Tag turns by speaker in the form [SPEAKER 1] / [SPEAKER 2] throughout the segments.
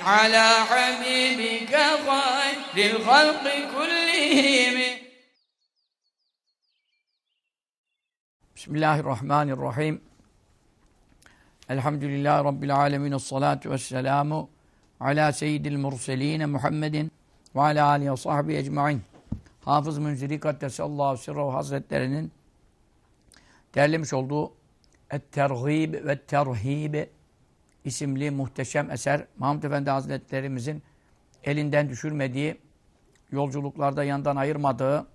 [SPEAKER 1] على حبيبك خير الخلق كلهم
[SPEAKER 2] Bismillahirrahmanirrahim. Elhamdülillahi Rabbil alemin. Esselatu vesselamu ala seyyidil murseline Muhammedin ve ala alihi ve sahbihi ecmain. Hafız Münziri Kaddesallahu Sirruhu Hazretlerinin derlemiş olduğu Et-Tergib ve Terhib isimli muhteşem eser Mahmud Efendi Hazretlerimizin elinden düşürmediği, yolculuklarda yandan ayırmadığı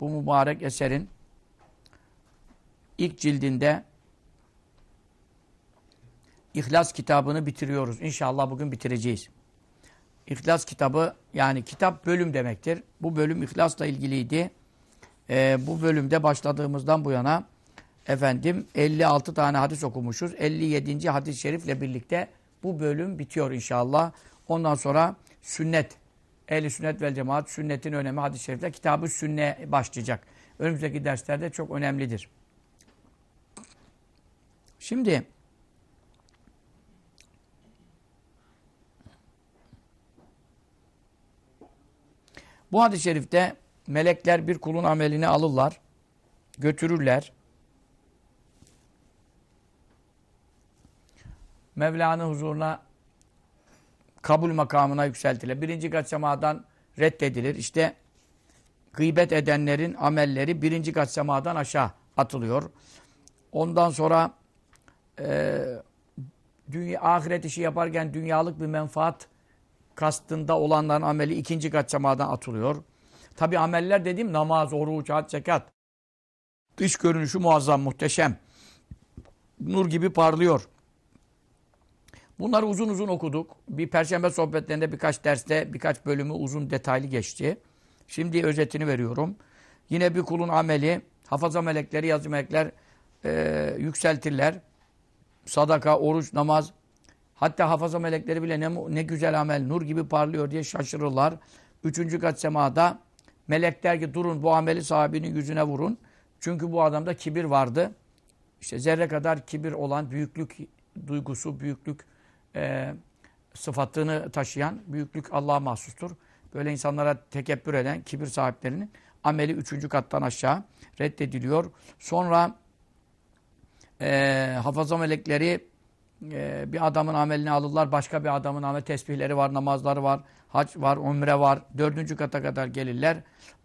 [SPEAKER 2] bu mübarek eserin ilk cildinde İhlas kitabını bitiriyoruz. İnşallah bugün bitireceğiz. İhlas kitabı yani kitap bölüm demektir. Bu bölüm İhlas'la ilgiliydi. Ee, bu bölümde başladığımızdan bu yana efendim 56 tane hadis okumuşuz. 57. hadis-i şerifle birlikte bu bölüm bitiyor inşallah. Ondan sonra sünnet, ehli sünnet vel cemaat, sünnetin önemi hadis-i şerifle kitabı sünne başlayacak. Önümüzdeki derslerde çok önemlidir. Şimdi bu hadis-i şerifte melekler bir kulun amelini alırlar, götürürler. Mevla'nın huzuruna kabul makamına yükseltilir. Birinci kat semadan reddedilir. İşte gıybet edenlerin amelleri birinci kat semadan aşağı atılıyor. Ondan sonra e, dünya, ahiret işi yaparken dünyalık bir menfaat kastında olanların ameli ikinci kat semadan atılıyor. Tabi ameller dediğim namaz, oruç, had, zekat. Dış görünüşü muazzam, muhteşem. Nur gibi parlıyor. Bunları uzun uzun okuduk. Bir perşembe sohbetlerinde birkaç derste birkaç bölümü uzun detaylı geçti. Şimdi özetini veriyorum. Yine bir kulun ameli, hafaza melekleri, yazı melekler e, yükseltirler. Sadaka, oruç, namaz. Hatta hafaza melekleri bile ne, ne güzel amel, nur gibi parlıyor diye şaşırırlar. Üçüncü kat semada melek der ki durun bu ameli sahibinin yüzüne vurun. Çünkü bu adamda kibir vardı. İşte zerre kadar kibir olan büyüklük duygusu, büyüklük e, sıfatını taşıyan büyüklük Allah'a mahsustur. Böyle insanlara tekebbür eden kibir sahiplerinin ameli üçüncü kattan aşağı reddediliyor. Sonra e, hafaza melekleri e, bir adamın amelini alırlar. Başka bir adamın amel tesbihleri var, namazları var, hac var, umre var. Dördüncü kata kadar gelirler.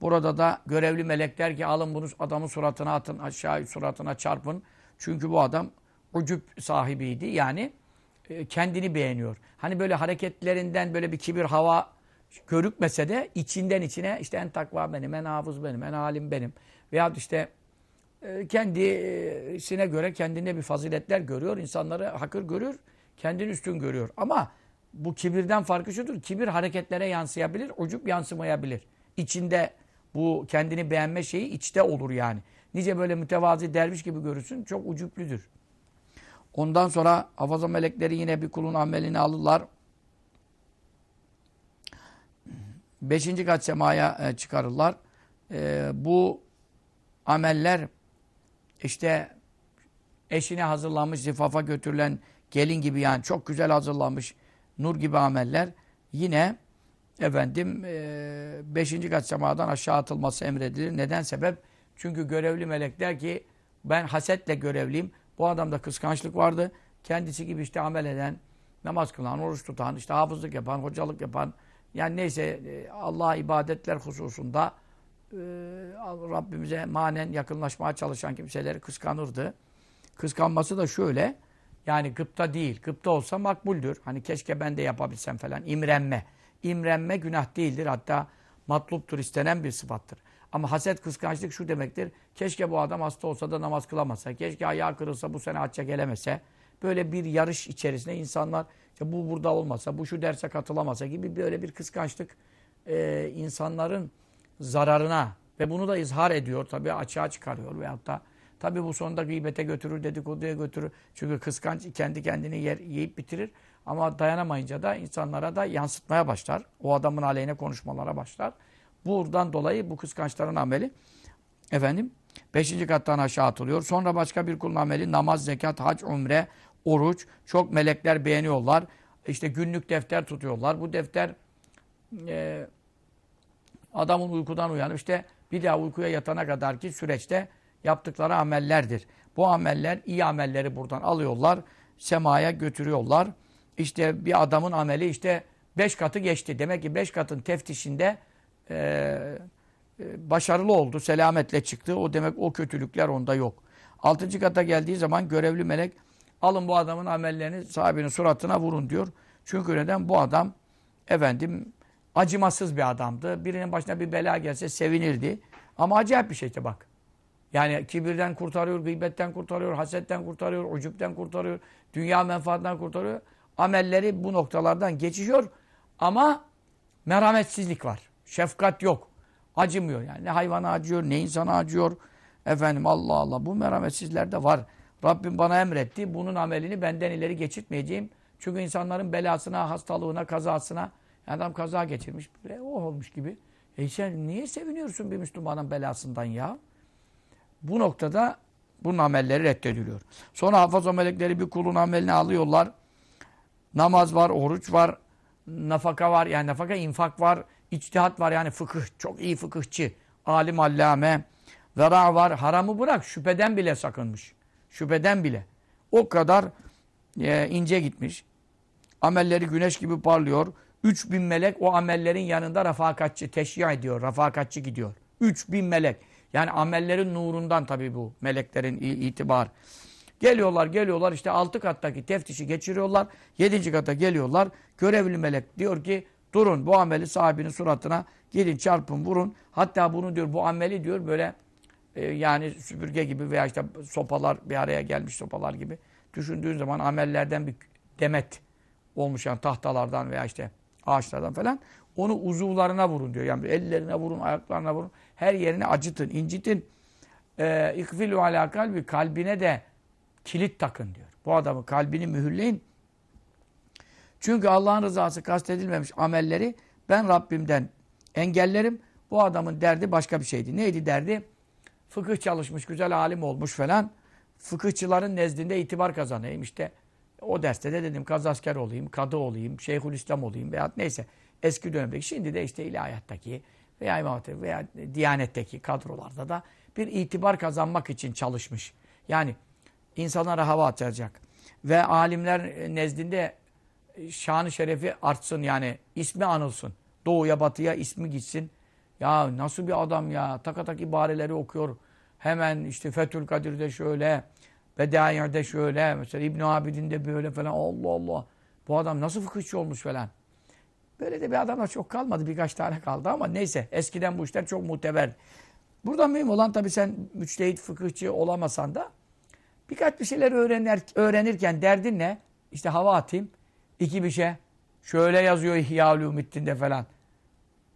[SPEAKER 2] Burada da görevli melekler ki alın bunu adamın suratına atın, aşağı suratına çarpın. Çünkü bu adam ucup sahibiydi. Yani kendini beğeniyor. Hani böyle hareketlerinden böyle bir kibir hava görükmese de içinden içine işte en takva benim, en hafız benim, en alim benim. Veyahut işte e, kendisine göre kendinde bir faziletler görüyor. insanları hakır görüyor. Kendini üstün görüyor. Ama bu kibirden farkı şudur. Kibir hareketlere yansıyabilir. Ucup yansımayabilir. İçinde bu kendini beğenme şeyi içte olur yani. Nice böyle mütevazi derviş gibi görürsün. Çok ucuplüdür. Ondan sonra hafaza melekleri yine bir kulun amelini alırlar. Beşinci kat semaya e, çıkarırlar. E, bu ameller işte eşine hazırlanmış, zifafa götürülen gelin gibi yani çok güzel hazırlanmış nur gibi ameller yine efendim e, beşinci kat semadan aşağı atılması emredilir. Neden sebep? Çünkü görevli melek der ki ben hasetle görevliyim. Bu adamda kıskançlık vardı. Kendisi gibi işte amel eden, namaz kılan, oruç tutan, işte hafızlık yapan, hocalık yapan, yani neyse e, Allah'a ibadetler hususunda e, Rabbimize manen yakınlaşmaya çalışan kimseleri kıskanırdı. Kıskanması da şöyle, yani gıpta değil. Gıpta olsa makbuldür. Hani keşke ben de yapabilsem falan. İmrenme. İmrenme günah değildir. Hatta matluptur, istenen bir sıfattır. Ama haset, kıskançlık şu demektir. Keşke bu adam hasta olsa da namaz kılamasa. Keşke ayağı kırılsa bu sene hacca gelemese. Böyle bir yarış içerisinde insanlar işte bu burada olmasa, bu şu derse katılamasa gibi böyle bir kıskançlık e, insanların zararına ve bunu da izhar ediyor tabii açığa çıkarıyor veyahut da tabii bu sonunda gıybete götürür, dedikoduya götürür. Çünkü kıskanç kendi kendini yer, yiyip bitirir. Ama dayanamayınca da insanlara da yansıtmaya başlar. O adamın aleyhine konuşmalara başlar. Buradan dolayı bu kıskançların ameli efendim beşinci kattan aşağı atılıyor. Sonra başka bir kulun ameli namaz, zekat, hac, umre, oruç. Çok melekler beğeniyorlar. İşte günlük defter tutuyorlar. Bu defter e, adamın uykudan uyanıp işte bir daha uykuya yatana kadar ki süreçte yaptıkları amellerdir. Bu ameller, iyi amelleri buradan alıyorlar, semaya götürüyorlar. İşte bir adamın ameli işte beş katı geçti. Demek ki beş katın teftişinde e, e, başarılı oldu, selametle çıktı. O demek o kötülükler onda yok. Altıncı kata geldiği zaman görevli melek alın bu adamın amellerini sahibinin suratına vurun diyor. Çünkü neden? Bu adam efendim acımasız bir adamdı. Birinin başına bir bela gelse sevinirdi. Ama acayip bir şey işte bak. Yani kibirden kurtarıyor, gıybetten kurtarıyor, hasetten kurtarıyor, ucupten kurtarıyor, dünya menfaatinden kurtarıyor. Amelleri bu noktalardan geçiyor ama merhametsizlik var. Şefkat yok. Acımıyor yani. Ne hayvana acıyor, ne insana acıyor. Efendim Allah Allah bu merhametsizler de var. Rabbim bana emretti. Bunun amelini benden ileri geçirtmeyeceğim. Çünkü insanların belasına, hastalığına, kazasına adam kaza geçirmiş. Böyle o olmuş gibi. E sen niye seviniyorsun bir Müslümanın belasından ya? Bu noktada bunun amelleri reddediliyor. Sonra hafız melekleri bir kulun amelini alıyorlar. Namaz var, oruç var, nafaka var. Yani nafaka infak var, içtihat var. Yani fıkıh, çok iyi fıkıhçı, alim allame, vera var. Haramı bırak, şüpheden bile sakınmış. Şüpheden bile. O kadar e, ince gitmiş. Amelleri güneş gibi parlıyor. 3000 melek o amellerin yanında rafakatçı, teşya ediyor, rafakatçi gidiyor. 3000 melek. Yani amellerin nurundan tabii bu meleklerin itibar. Geliyorlar geliyorlar işte altı kattaki teftişi geçiriyorlar. Yedinci kata geliyorlar. Görevli melek diyor ki durun bu ameli sahibinin suratına gidin çarpın vurun. Hatta bunu diyor bu ameli diyor böyle e, yani süpürge gibi veya işte sopalar bir araya gelmiş sopalar gibi. Düşündüğün zaman amellerden bir demet olmuş yani tahtalardan veya işte ağaçlardan falan. Onu uzuvlarına vurun diyor. Yani ellerine vurun, ayaklarına vurun. Her yerini acıtın, incitin. Ee, İkfilu ala kalbi. Kalbine de kilit takın diyor. Bu adamın kalbini mühürleyin. Çünkü Allah'ın rızası kastedilmemiş amelleri ben Rabbimden engellerim. Bu adamın derdi başka bir şeydi. Neydi derdi? Fıkıh çalışmış, güzel alim olmuş falan. Fıkıhçıların nezdinde itibar kazanayım. İşte o derste de dedim kazasker olayım, kadı olayım, Şeyhülislam olayım veya neyse eski dönemdeki. Şimdi de işte ilahiyattaki veya imamate veya diyanetteki kadrolarda da bir itibar kazanmak için çalışmış. Yani insanlara hava atacak. Ve alimler nezdinde şanı şerefi artsın yani ismi anılsın. Doğuya batıya ismi gitsin. Ya nasıl bir adam ya takatak ibareleri okuyor. Hemen işte Fethül Kadir'de şöyle, Bedai'de şöyle, mesela İbn Abidin'de böyle falan. Allah Allah. Bu adam nasıl fıkıhçı olmuş falan. Böyle de bir adamla çok kalmadı. Birkaç tane kaldı ama neyse. Eskiden bu işler çok muteber. Burada mühim olan tabii sen müçtehit fıkıhçı olamasan da birkaç bir şeyler öğrenir, öğrenirken derdin ne? İşte hava atayım. İki bir şey. Şöyle yazıyor İhya Ulumiddin'de falan.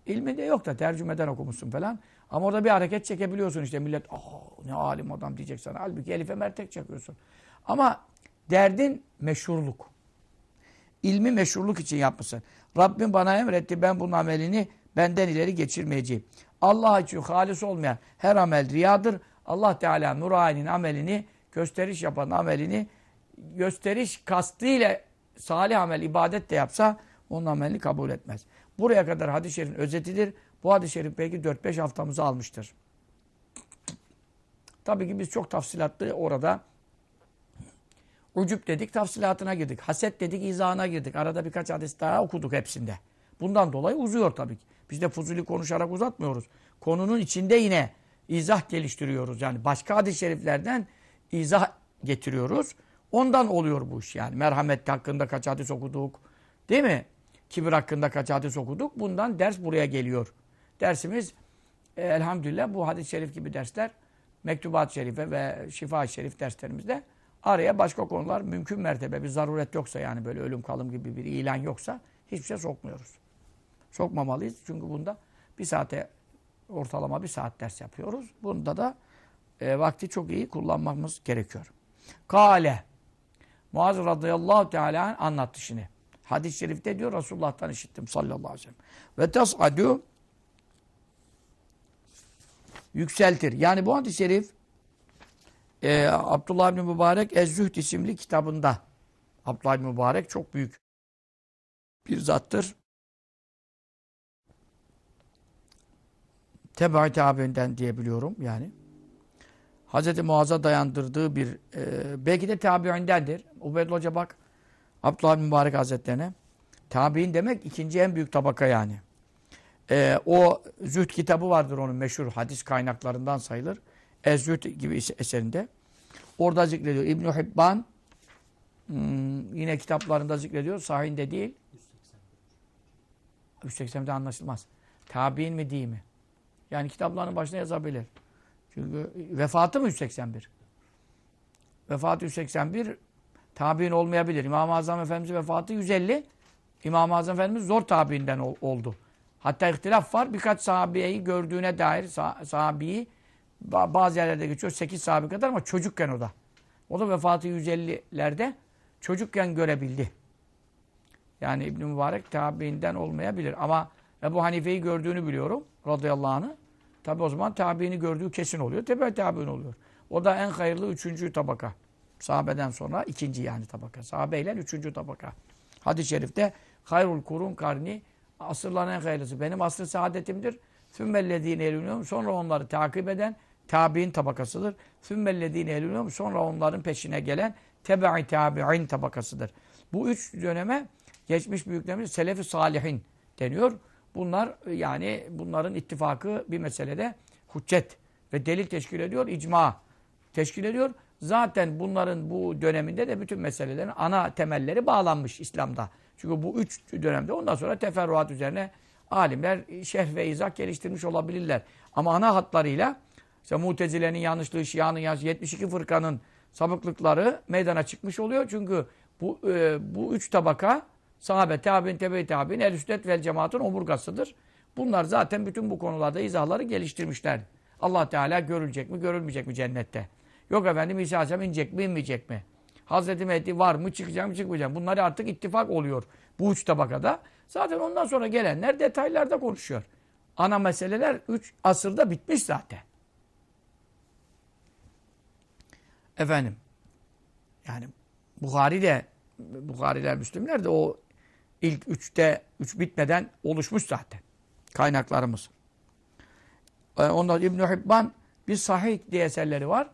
[SPEAKER 2] İlminde yok da tercümeden okumuşsun falan. Ama orada bir hareket çekebiliyorsun işte millet ne alim adam diyecek sana. Halbuki Elif'e mertek çakıyorsun. Ama derdin meşhurluk. İlmi meşhurluk için yapmışsın. Rabbim bana emretti ben bunun amelini benden ileri geçirmeyeceğim. Allah için halis olmayan her amel riyadır. Allah Teala Nuray'ın amelini gösteriş yapan amelini gösteriş kastıyla salih amel ibadet de yapsa onun amelini kabul etmez. Buraya kadar hadis-i şerifin özetidir. Bu hadis-i şerif belki 4-5 haftamızı almıştır. Tabii ki biz çok tafsilatlı orada Ucup dedik, tafsilatına girdik. Haset dedik, izahına girdik. Arada birkaç hadis daha okuduk hepsinde. Bundan dolayı uzuyor tabii ki. Biz de fuzuli konuşarak uzatmıyoruz. Konunun içinde yine izah geliştiriyoruz. Yani başka hadis-i şeriflerden izah getiriyoruz. Ondan oluyor bu iş yani. Merhamet hakkında kaç hadis okuduk. Değil mi? Kibir hakkında kaç hadis okuduk. Bundan ders buraya geliyor. Dersimiz e, elhamdülillah bu hadis-i şerif gibi dersler Mektubat-ı Şerife ve Şifa-i Şerif derslerimizde araya başka konular mümkün mertebe bir zaruret yoksa yani böyle ölüm kalım gibi bir ilan yoksa hiçbir şey sokmuyoruz. sokmamalıyız. Çünkü bunda bir saate ortalama bir saat ders yapıyoruz. Bunda da e, vakti çok iyi kullanmamız gerekiyor. Kale Muaz radıyallahu teala anlattı şimdi. Hadis-i şerifte diyor Resulullah'tan işittim sallallahu aleyhi ve sellem. Ve tes'adü yükseltir. Yani bu hadis-i şerif e, Abdullah bin Mübarek Ez-Zühd isimli kitabında Abdullah bin Mübarek çok büyük bir zattır. Tebe-i tabiinden diyebiliyorum yani. Hz. Muaz'a dayandırdığı bir e, belki de tabiindendir. Ubeydullah Hoca bak Abdullah Mübarek Hazretlerine tabiin demek ikinci en büyük tabaka yani. E, o Zühd kitabı vardır onun meşhur hadis kaynaklarından sayılır. Ez-Zühd gibi eserinde. Orada zikrediyor. İbn-i Hibban hmm, yine kitaplarında zikrediyor. Sahinde değil. 180'de anlaşılmaz. Tabiin mi değil mi? Yani kitapların başına yazabilir. Çünkü vefatı mı 181? Vefatı 181 tabiin olmayabilir. İmam-ı Azam Efendimiz'in vefatı 150. İmam-ı Azam Efendimiz zor tabiinden ol, oldu. Hatta ihtilaf var. Birkaç sahabeyi gördüğüne dair sah sahabeyi bazı yerlerde geçiyor. 8 sahabe kadar ama çocukken o da. O da vefatı 150'lerde çocukken görebildi. Yani İbn Mübarek tabiinden olmayabilir. Ama Ebu Hanife'yi gördüğünü biliyorum. Radıyallahu anh'ı. Tabi o zaman tabiini gördüğü kesin oluyor. Tebe tabiin oluyor. O da en hayırlı üçüncü tabaka. Sahabeden sonra ikinci yani tabaka. Sahabeyle üçüncü tabaka. Hadis-i şerifte hayrul kurun karni asırların en hayırlısı. Benim asr saadetimdir. Sümmellezine elünüyorum. Sonra onları takip eden tabi'in tabakasıdır. Sümmellezine elünüyorum. Sonra onların peşine gelen tebe'i tabi'in tabakasıdır. Bu üç döneme geçmiş büyüklerimiz selefi salihin deniyor. Bunlar yani bunların ittifakı bir meselede hüccet ve delil teşkil ediyor, icma teşkil ediyor. Zaten bunların bu döneminde de bütün meselelerin ana temelleri bağlanmış İslam'da. Çünkü bu üç dönemde ondan sonra teferruat üzerine alimler şerh ve izah geliştirmiş olabilirler. Ama ana hatlarıyla işte Mutezile'nin yanlışlığı, Şia'nın yanlışlığı, 72 fırkanın sapıklıkları meydana çıkmış oluyor. Çünkü bu e, bu üç tabaka sahabe, tabi'in, tebe-i tabi'in, el sünnet vel cemaatın omurgasıdır. Bunlar zaten bütün bu konularda izahları geliştirmişler. Allah Teala görülecek mi, görülmeyecek mi cennette? Yok efendim İsa Aleyhisselam inecek mi, inmeyecek mi? Hazreti Mehdi var mı, çıkacak mı, çıkmayacak mı? Bunlar artık ittifak oluyor bu üç tabakada. Zaten ondan sonra gelenler detaylarda konuşuyor. Ana meseleler üç asırda bitmiş zaten. Efendim, yani Bukhari de, Bukhariler, Müslümler de o ilk üçte, üç bitmeden oluşmuş zaten. Kaynaklarımız. Ee, ondan İbn-i Hibban bir sahih diye eserleri var.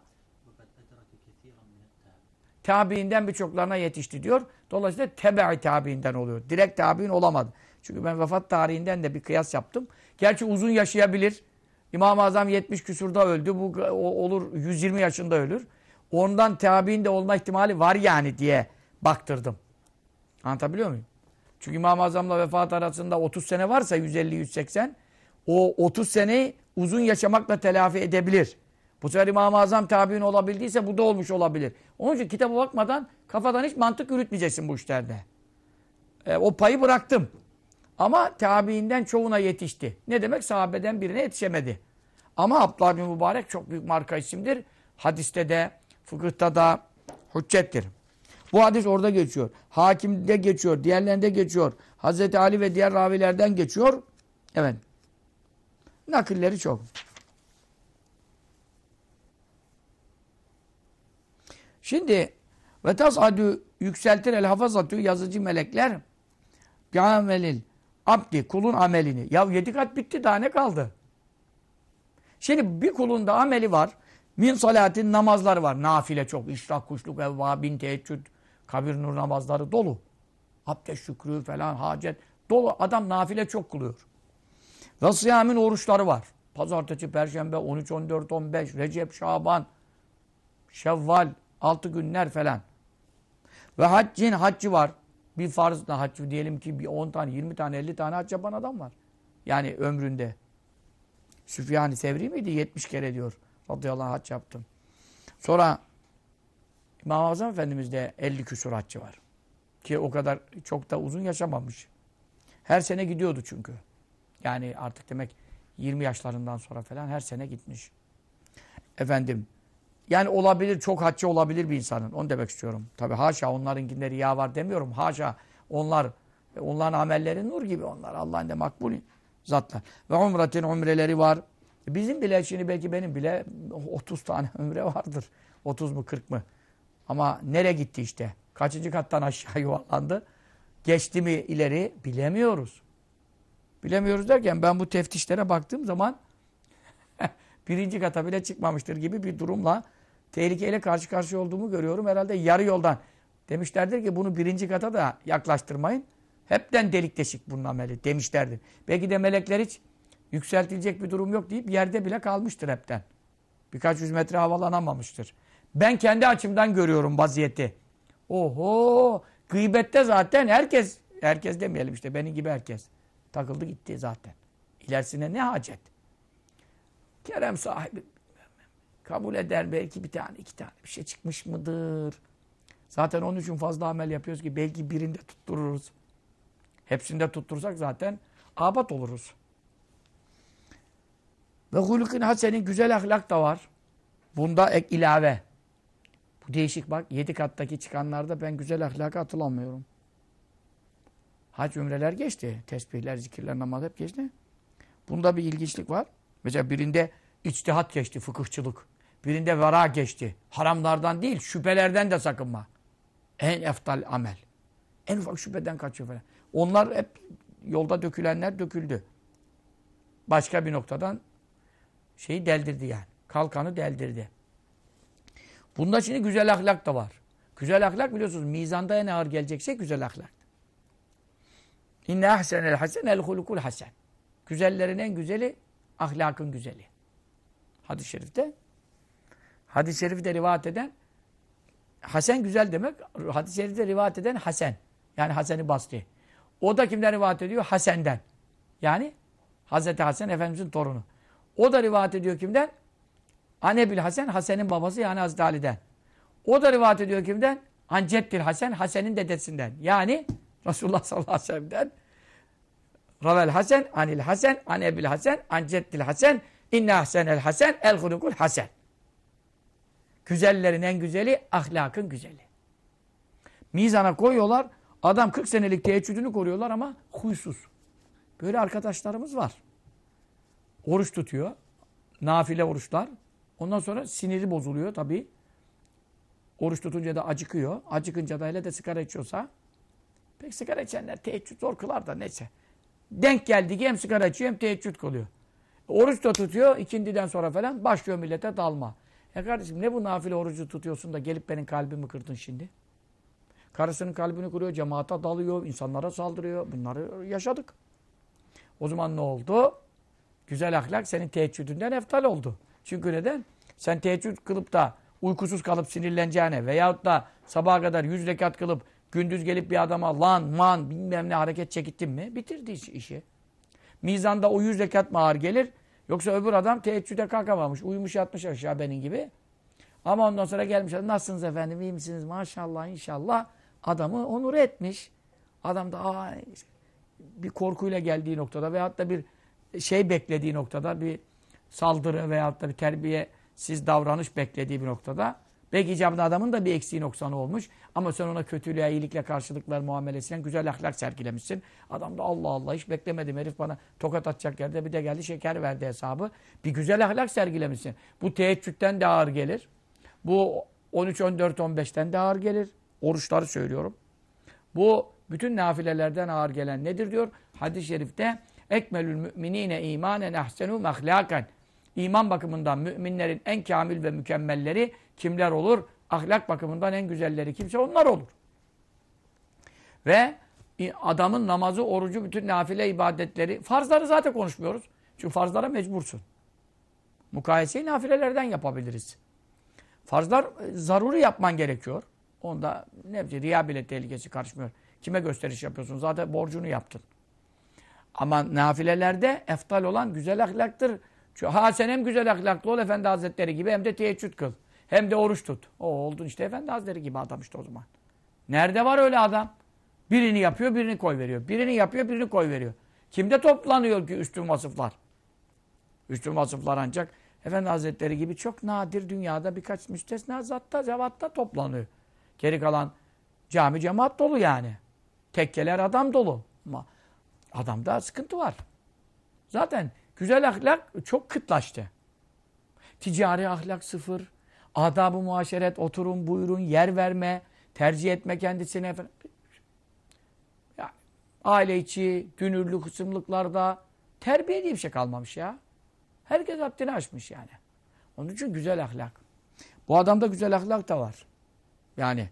[SPEAKER 2] Tabiinden birçoklarına yetişti diyor. Dolayısıyla tebe tabiinden oluyor. Direkt tabiin olamadı. Çünkü ben vefat tarihinden de bir kıyas yaptım. Gerçi uzun yaşayabilir. İmam-ı Azam 70 küsurda öldü. Bu olur 120 yaşında ölür. Ondan tabiin de olma ihtimali var yani diye baktırdım. Anlatabiliyor muyum? Çünkü İmam-ı Azam'la vefat arasında 30 sene varsa 150-180 o 30 seneyi uzun yaşamakla telafi edebilir. Bu sefer İmam-ı Azam tabi'in olabildiyse bu da olmuş olabilir. Onun için kitaba bakmadan kafadan hiç mantık yürütmeyeceksin bu işlerde. E, o payı bıraktım. Ama tabiinden çoğuna yetişti. Ne demek? Sahabeden birine yetişemedi. Ama Abdullah bin Mübarek çok büyük marka isimdir. Hadiste de, fıkıhta da hüccettir. Bu hadis orada geçiyor. Hakimde geçiyor. Diğerlerinde geçiyor. Hazreti Ali ve diğer ravilerden geçiyor. Evet. Nakilleri çok. Şimdi ve tas'adü yükseltir el hafazatü yazıcı melekler bi'amelil abdi kulun amelini. Ya yedi kat bitti daha ne kaldı? Şimdi bir kulun da ameli var. Min salatin namazları var. Nafile çok. İşrak, kuşluk, evvabin, teheccüd, kabir nur namazları dolu. Abdest, şükrü falan, hacet dolu. Adam nafile çok kılıyor. Ve siyamin oruçları var. Pazartesi, Perşembe, 13, 14, 15, Recep, Şaban, Şevval, 6 günler falan. Ve haccin haccı var. Bir farzla haccı diyelim ki bir 10 tane, 20 tane, 50 tane hac yapan adam var. Yani ömründe. Süfyan-ı Sevri miydi? 70 kere diyor. Radıyallahu anh hac yaptım. Sonra İmam-ı Azam Efendimiz'de 50 küsur haccı var. Ki o kadar çok da uzun yaşamamış. Her sene gidiyordu çünkü. Yani artık demek 20 yaşlarından sonra falan her sene gitmiş. Efendim yani olabilir çok hacı olabilir bir insanın. Onu demek istiyorum. Tabi haşa onlarınkinde riya var demiyorum. Haşa onlar onların amelleri nur gibi onlar. Allah'ın de makbul zatlar. Ve umretin umreleri var. Bizim bile şimdi belki benim bile 30 tane umre vardır. 30 mu 40 mı? Ama nereye gitti işte? Kaçıncı kattan aşağı yuvarlandı? Geçti mi ileri? Bilemiyoruz. Bilemiyoruz derken ben bu teftişlere baktığım zaman birinci kata bile çıkmamıştır gibi bir durumla tehlikeyle karşı karşıya olduğumu görüyorum. Herhalde yarı yoldan. Demişlerdir ki bunu birinci kata da yaklaştırmayın. Hepten delik deşik bunun ameli demişlerdir. Belki de melekler hiç yükseltilecek bir durum yok deyip yerde bile kalmıştır hepten. Birkaç yüz metre havalanamamıştır. Ben kendi açımdan görüyorum vaziyeti. Oho! Gıybette zaten herkes, herkes demeyelim işte benim gibi herkes. Takıldı gitti zaten. İlerisine ne hacet? Kerem sahibi kabul eder belki bir tane iki tane bir şey çıkmış mıdır? Zaten onun için fazla amel yapıyoruz ki belki birinde tuttururuz. Hepsinde tuttursak zaten abat oluruz. Ve hulukun hasenin güzel ahlak da var. Bunda ek ilave. Değişik bak. Yedi kattaki çıkanlarda ben güzel ahlaka atılamıyorum. Hac ümreler geçti. Tesbihler, zikirler, namaz hep geçti. Bunda bir ilginçlik var. Mesela birinde içtihat geçti, fıkıhçılık. Birinde vera geçti. Haramlardan değil, şüphelerden de sakınma. En eftal amel. En ufak şüpheden kaçıyor falan. Onlar hep yolda dökülenler döküldü. Başka bir noktadan şeyi deldirdi yani. Kalkanı deldirdi. Bunda şimdi güzel ahlak da var. Güzel ahlak biliyorsunuz mizanda en ağır gelecekse güzel ahlak. İnne ahsenel hasen el hulukul hasen. Güzellerin en güzeli ahlakın güzeli. Hadis-i şerifte hadis-i şerifte rivayet eden Hasen güzel demek. Hadis-i şerifte rivayet eden Hasen. Yani Hasen-i Basri. O da kimden rivayet ediyor? Hasen'den. Yani Hazreti Hasan Efendimizin torunu. O da rivayet ediyor kimden? Anebil Hasan, Hasen'in babası yani Hazreti Ali'den. O da rivayet ediyor kimden? Ancettil Hasan, Hasen'in dedesinden. Yani Resulullah sallallahu aleyhi ve sellem'den. Ravel Hasan, Anil Hasan, Anebil Hasan, Ancettil Hasan, İnne Ahsenel Hasan, El Hulukul Hasan. Güzellerin en güzeli, ahlakın güzeli. Mizana koyuyorlar, adam 40 senelik teheccüdünü koruyorlar ama huysuz. Böyle arkadaşlarımız var. Oruç tutuyor. Nafile oruçlar. Ondan sonra siniri bozuluyor tabii. Oruç tutunca da acıkıyor. Acıkınca da hele de sigara içiyorsa pek sigara içenler teheccüd zor kılar da neyse. Denk geldi ki hem sigara içiyor hem teheccüd kılıyor. Oruç da tutuyor ikindiden sonra falan başlıyor millete dalma. Ya kardeşim ne bu nafile orucu tutuyorsun da gelip benim kalbimi kırdın şimdi? Karısının kalbini kırıyor, cemaata dalıyor, insanlara saldırıyor. Bunları yaşadık. O zaman ne oldu? Güzel ahlak senin teheccüdünden eftal oldu. Çünkü neden? Sen teheccüd kılıp da uykusuz kalıp sinirleneceğine veyahut da sabaha kadar yüz rekat kılıp gündüz gelip bir adama lan man bilmem ne hareket çekittin mi? Bitirdi işi. Mizanda o yüz rekat mı ağır gelir? Yoksa öbür adam teheccüde kalkamamış. Uyumuş yatmış aşağı benim gibi. Ama ondan sonra gelmiş. Nasılsınız efendim? iyi misiniz? Maşallah inşallah. Adamı onur etmiş. Adam da aa, bir korkuyla geldiği noktada veyahut da bir şey beklediği noktada bir saldırı veyahut da bir terbiyesiz davranış beklediği bir noktada belki icabında adamın da bir eksiği noksanı olmuş ama sen ona kötülüğe, iyilikle karşılıklar muamelesiyle güzel ahlak sergilemişsin. Adam da Allah Allah hiç beklemedim herif bana tokat atacak yerde bir de geldi şeker verdi hesabı. Bir güzel ahlak sergilemişsin. Bu teheccüden de ağır gelir. Bu 13, 14, 15'ten de ağır gelir. Oruçları söylüyorum. Bu bütün nafilelerden ağır gelen nedir diyor? Hadis-i şerifte ekmelül müminine imanen ahsenu ahlaken. İman bakımından müminlerin en kamil ve mükemmelleri kimler olur? Ahlak bakımından en güzelleri kimse onlar olur. Ve adamın namazı, orucu, bütün nafile ibadetleri, farzları zaten konuşmuyoruz. Çünkü farzlara mecbursun. Mukayeseyi nafilelerden yapabiliriz. Farzlar e, zaruri yapman gerekiyor. Onda ne bileyim riya bile tehlikesi karışmıyor. Kime gösteriş yapıyorsun? Zaten borcunu yaptın. Ama nafilelerde eftal olan güzel ahlaktır. Ha sen hem güzel ahlaklı ol Efendi Hazretleri gibi hem de teheccüd kıl. Hem de oruç tut. O oldun işte Efendi Hazretleri gibi adam işte o zaman. Nerede var öyle adam? Birini yapıyor, birini koy veriyor. Birini yapıyor, birini koy veriyor. Kimde toplanıyor ki üstün vasıflar? Üstün vasıflar ancak Efendi Hazretleri gibi çok nadir dünyada birkaç müstesna zatta, cevatta toplanıyor. Geri kalan cami cemaat dolu yani. Tekkeler adam dolu. Ama adamda sıkıntı var. Zaten güzel ahlak çok kıtlaştı. Ticari ahlak sıfır. Adab-ı muaşeret, oturun, buyurun, yer verme, tercih etme kendisine. efendim. Ya, aile içi, dünürlü kısımlıklarda terbiye diye bir şey kalmamış ya. Herkes haddini aşmış yani. Onun için güzel ahlak. Bu adamda güzel ahlak da var. Yani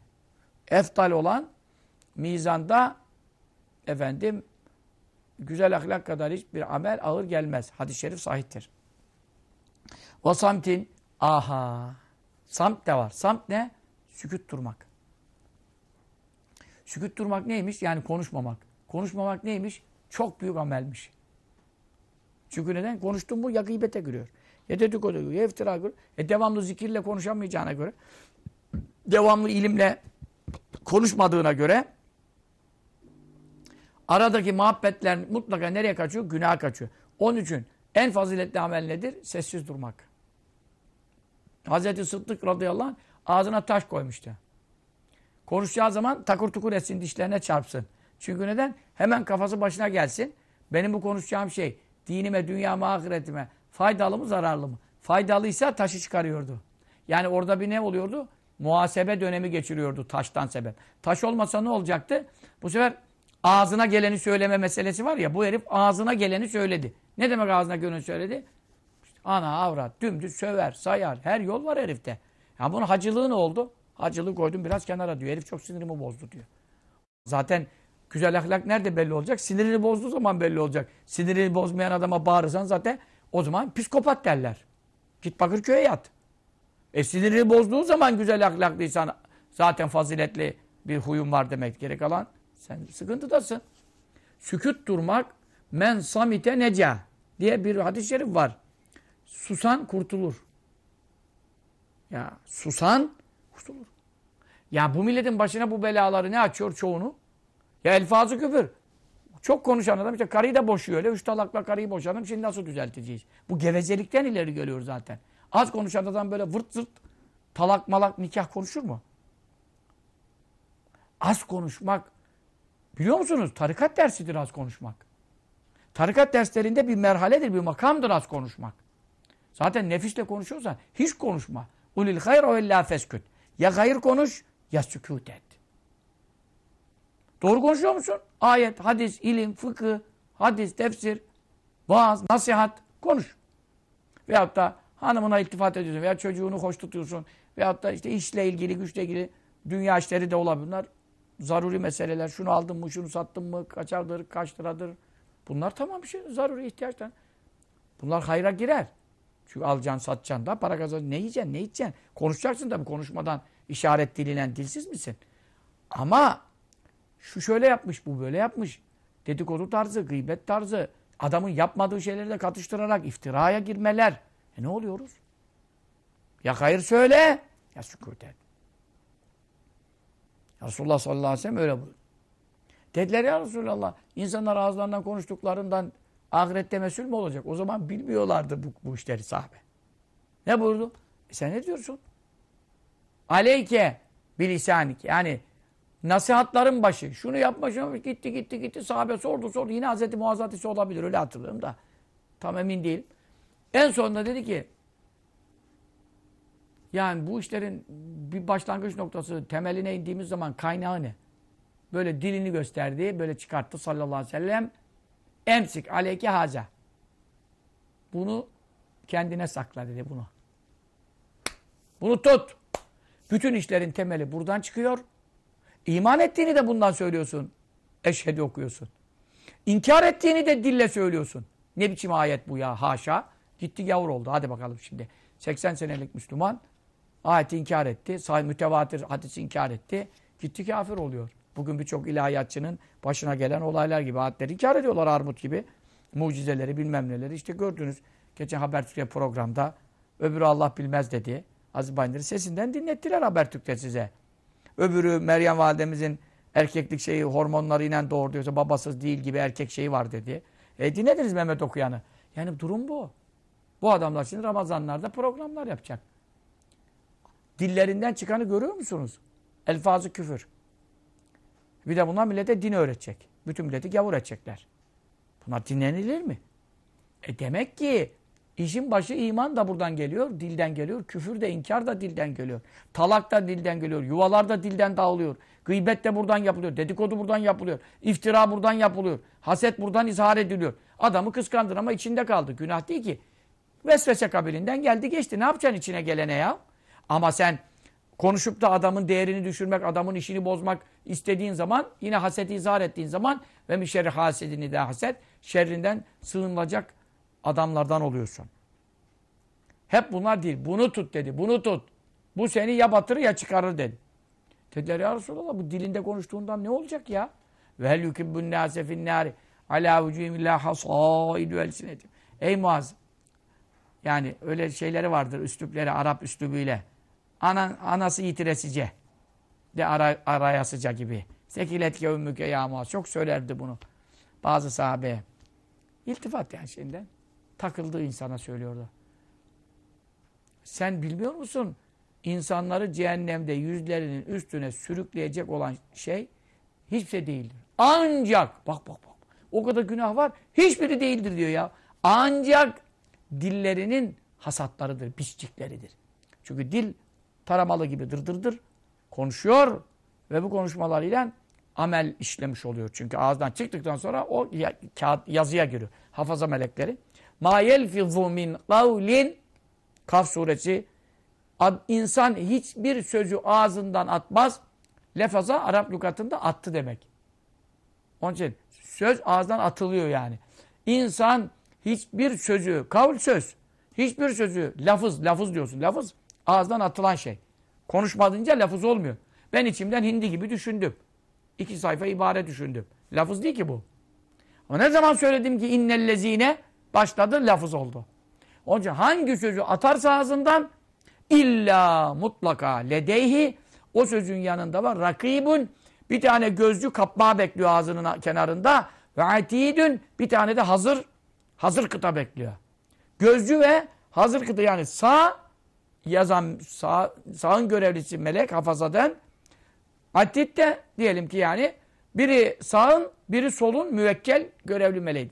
[SPEAKER 2] eftal olan mizanda efendim güzel ahlak kadar hiçbir amel ağır gelmez. Hadis-i şerif sahiptir. O samtin aha samt de var. Samt ne? Sükut durmak. Sükut durmak neymiş? Yani konuşmamak. Konuşmamak neymiş? Çok büyük amelmiş. Çünkü neden? Konuştun mu ya gıybete giriyor. Ya dedikodu giriyor, ya iftira giriyor. E devamlı zikirle konuşamayacağına göre, devamlı ilimle konuşmadığına göre aradaki muhabbetler mutlaka nereye kaçıyor? Günaha kaçıyor. Onun için en faziletli amel nedir? Sessiz durmak. Hazreti Sıddık radıyallahu anh ağzına taş koymuştu. Konuşacağı zaman takır tukur etsin, dişlerine çarpsın. Çünkü neden? Hemen kafası başına gelsin. Benim bu konuşacağım şey dinime, dünyama, ahiretime faydalı mı, zararlı mı? Faydalıysa taşı çıkarıyordu. Yani orada bir ne oluyordu? Muhasebe dönemi geçiriyordu taştan sebep. Taş olmasa ne olacaktı? Bu sefer ağzına geleni söyleme meselesi var ya bu herif ağzına geleni söyledi. Ne demek ağzına geleni söyledi? İşte ana, avrat, dümdüz söver, sayar. Her yol var herifte. Ya bunun hacılığı ne oldu? Hacılığı koydum biraz kenara diyor. Herif çok sinirimi bozdu diyor. Zaten güzel ahlak nerede belli olacak? Sinirini bozduğu zaman belli olacak. Sinirini bozmayan adama bağırırsan zaten o zaman psikopat derler. Git Bakırköy'e yat. E sinirini bozduğu zaman güzel ahlaklıysan zaten faziletli bir huyun var demek. Gerek alan sen sıkıntıdasın. Sükut durmak men samite neca diye bir hadis-i şerif var. Susan kurtulur. Ya susan kurtulur. Ya bu milletin başına bu belaları ne açıyor çoğunu? Ya elfazı küfür. Çok konuşan adam işte karıyı da boşuyor öyle. Üç talakla karıyı boşadım. Şimdi nasıl düzelteceğiz? Bu gevezelikten ileri geliyor zaten. Az konuşan adam böyle vırt zırt talak malak nikah konuşur mu? Az konuşmak biliyor musunuz? Tarikat dersidir az konuşmak. Tarikat derslerinde bir merhaledir, bir makamdır az konuşmak. Zaten nefisle konuşuyorsan hiç konuşma. Ulil hayr o illa fesküt. Ya hayır konuş ya sükut et. Doğru konuşuyor musun? Ayet, hadis, ilim, fıkıh, hadis, tefsir, vaaz, nasihat konuş. Veyahut da hanımına iltifat ediyorsun veya çocuğunu hoş tutuyorsun veyahut da işte işle ilgili, güçle ilgili dünya işleri de olabilir. Bunlar zaruri meseleler. Şunu aldın mı, şunu sattın mı, kaçardır, kaç liradır. Bunlar tamam bir şey, zaruri ihtiyaçlar. Bunlar hayra girer. Çünkü alacaksın, satacaksın da para kazanacaksın. Ne yiyeceksin, ne içeceksin? Konuşacaksın tabii konuşmadan işaret diliyle dilsiz misin? Ama şu şöyle yapmış, bu böyle yapmış. Dedikodu tarzı, gıybet tarzı. Adamın yapmadığı şeyleri de katıştırarak iftiraya girmeler. E ne oluyoruz? Ya hayır söyle, ya sükut et. Resulullah sallallahu aleyhi ve sellem öyle buyurdu. Dediler ya Resulallah, insanlar ağızlarından konuştuklarından ahirette mesul mü olacak? O zaman bilmiyorlardı bu, bu işleri sahabe. Ne buyurdu? E sen ne diyorsun? Aleyke bilisanik. Yani nasihatların başı. Şunu yapma, şunu gitti gitti gitti. Sahabe sordu sordu. Yine Hazreti Muaz olabilir. Öyle hatırlıyorum da. Tam emin değilim. En sonunda dedi ki yani bu işlerin bir başlangıç noktası temeline indiğimiz zaman kaynağı ne? Böyle dilini gösterdi. Böyle çıkarttı sallallahu aleyhi ve sellem. Emsik aleyke haza. Bunu kendine sakla dedi bunu. Bunu tut. Bütün işlerin temeli buradan çıkıyor. İman ettiğini de bundan söylüyorsun. Eşhedü okuyorsun. İnkar ettiğini de dille söylüyorsun. Ne biçim ayet bu ya haşa. Gitti gavur oldu. Hadi bakalım şimdi. 80 senelik Müslüman ayeti inkar etti. Sahih mütevatir hadisi inkar etti. Gitti kafir oluyor. Bugün birçok ilahiyatçının başına gelen olaylar gibi ayetleri inkar ediyorlar armut gibi. Mucizeleri bilmem neleri. İşte gördünüz geçen Habertürk'te programda öbürü Allah bilmez dedi. Aziz Bayındır'ı sesinden dinlettiler Habertürk'te size. Öbürü Meryem validemizin erkeklik şeyi hormonlarıyla doğuruyorsa babasız değil gibi erkek şeyi var dedi. E dinlediniz Mehmet okuyanı. Yani durum bu. Bu adamlar şimdi Ramazanlarda programlar yapacak. Dillerinden çıkanı görüyor musunuz? Elfazı küfür. Bir de bunlar millete din öğretecek. Bütün milleti gavur edecekler. Bunlar dinlenilir mi? E demek ki işin başı iman da buradan geliyor, dilden geliyor. Küfür de, inkar da dilden geliyor. Talak da dilden geliyor. Yuvalar da dilden dağılıyor. Gıybet de buradan yapılıyor. Dedikodu buradan yapılıyor. İftira buradan yapılıyor. Haset buradan izhar ediliyor. Adamı kıskandın ama içinde kaldı. Günah değil ki. Vesvese kabilinden geldi geçti. Ne yapacaksın içine gelene ya? Ama sen konuşup da adamın değerini düşürmek, adamın işini bozmak istediğin zaman yine haseti izhar ettiğin zaman ve mişerri hasedini de haset şerrinden sığınılacak adamlardan oluyorsun. Hep bunlar değil. Bunu tut dedi. Bunu tut. Bu seni ya batırır ya çıkarır dedi. Dediler ya Resulallah bu dilinde konuştuğundan ne olacak ya? Ve hel yukibbun nâse finnâri alâ vücûhim illâ hasâidü elsinetim. Ey Muaz! Yani öyle şeyleri vardır üslupleri Arap üslubuyla. Ana, anası yitiresice. De ara, arayasıca gibi. Sekiletke ümmüke ya. Çok söylerdi bunu. Bazı sahabe. İltifat yani şeyinden. Takıldığı insana söylüyordu. Sen bilmiyor musun? İnsanları cehennemde yüzlerinin üstüne sürükleyecek olan şey hiçbir şey değildir. Ancak bak bak bak. O kadar günah var. Hiçbiri değildir diyor ya. Ancak dillerinin hasatlarıdır, biçcikleridir. Çünkü dil taramalı gibi dırdırdır konuşuyor ve bu konuşmalarıyla amel işlemiş oluyor. Çünkü ağızdan çıktıktan sonra o ya, kağıt, yazıya giriyor. Hafaza melekleri. Ma yelfizu min kavlin Kaf suresi insan hiçbir sözü ağzından atmaz. Lefaza Arap lügatında attı demek. Onun için söz ağızdan atılıyor yani. İnsan hiçbir sözü, kavl söz, hiçbir sözü, lafız, lafız diyorsun, lafız ağızdan atılan şey. Konuşmadınca lafız olmuyor. Ben içimden hindi gibi düşündüm. İki sayfa ibare düşündüm. Lafız değil ki bu. Ama ne zaman söyledim ki innellezine başladı lafız oldu. Onun için hangi sözü atarsa ağzından illa mutlaka ledeyhi o sözün yanında var. Rakibun bir tane gözcü kapmağı bekliyor ağzının kenarında. Ve atidün bir tane de hazır hazır kıta bekliyor. Gözcü ve hazır kıta yani sağ yazan sağ, sağın görevlisi melek hafazadan Atid de diyelim ki yani biri sağın biri solun müvekkel görevli meleği.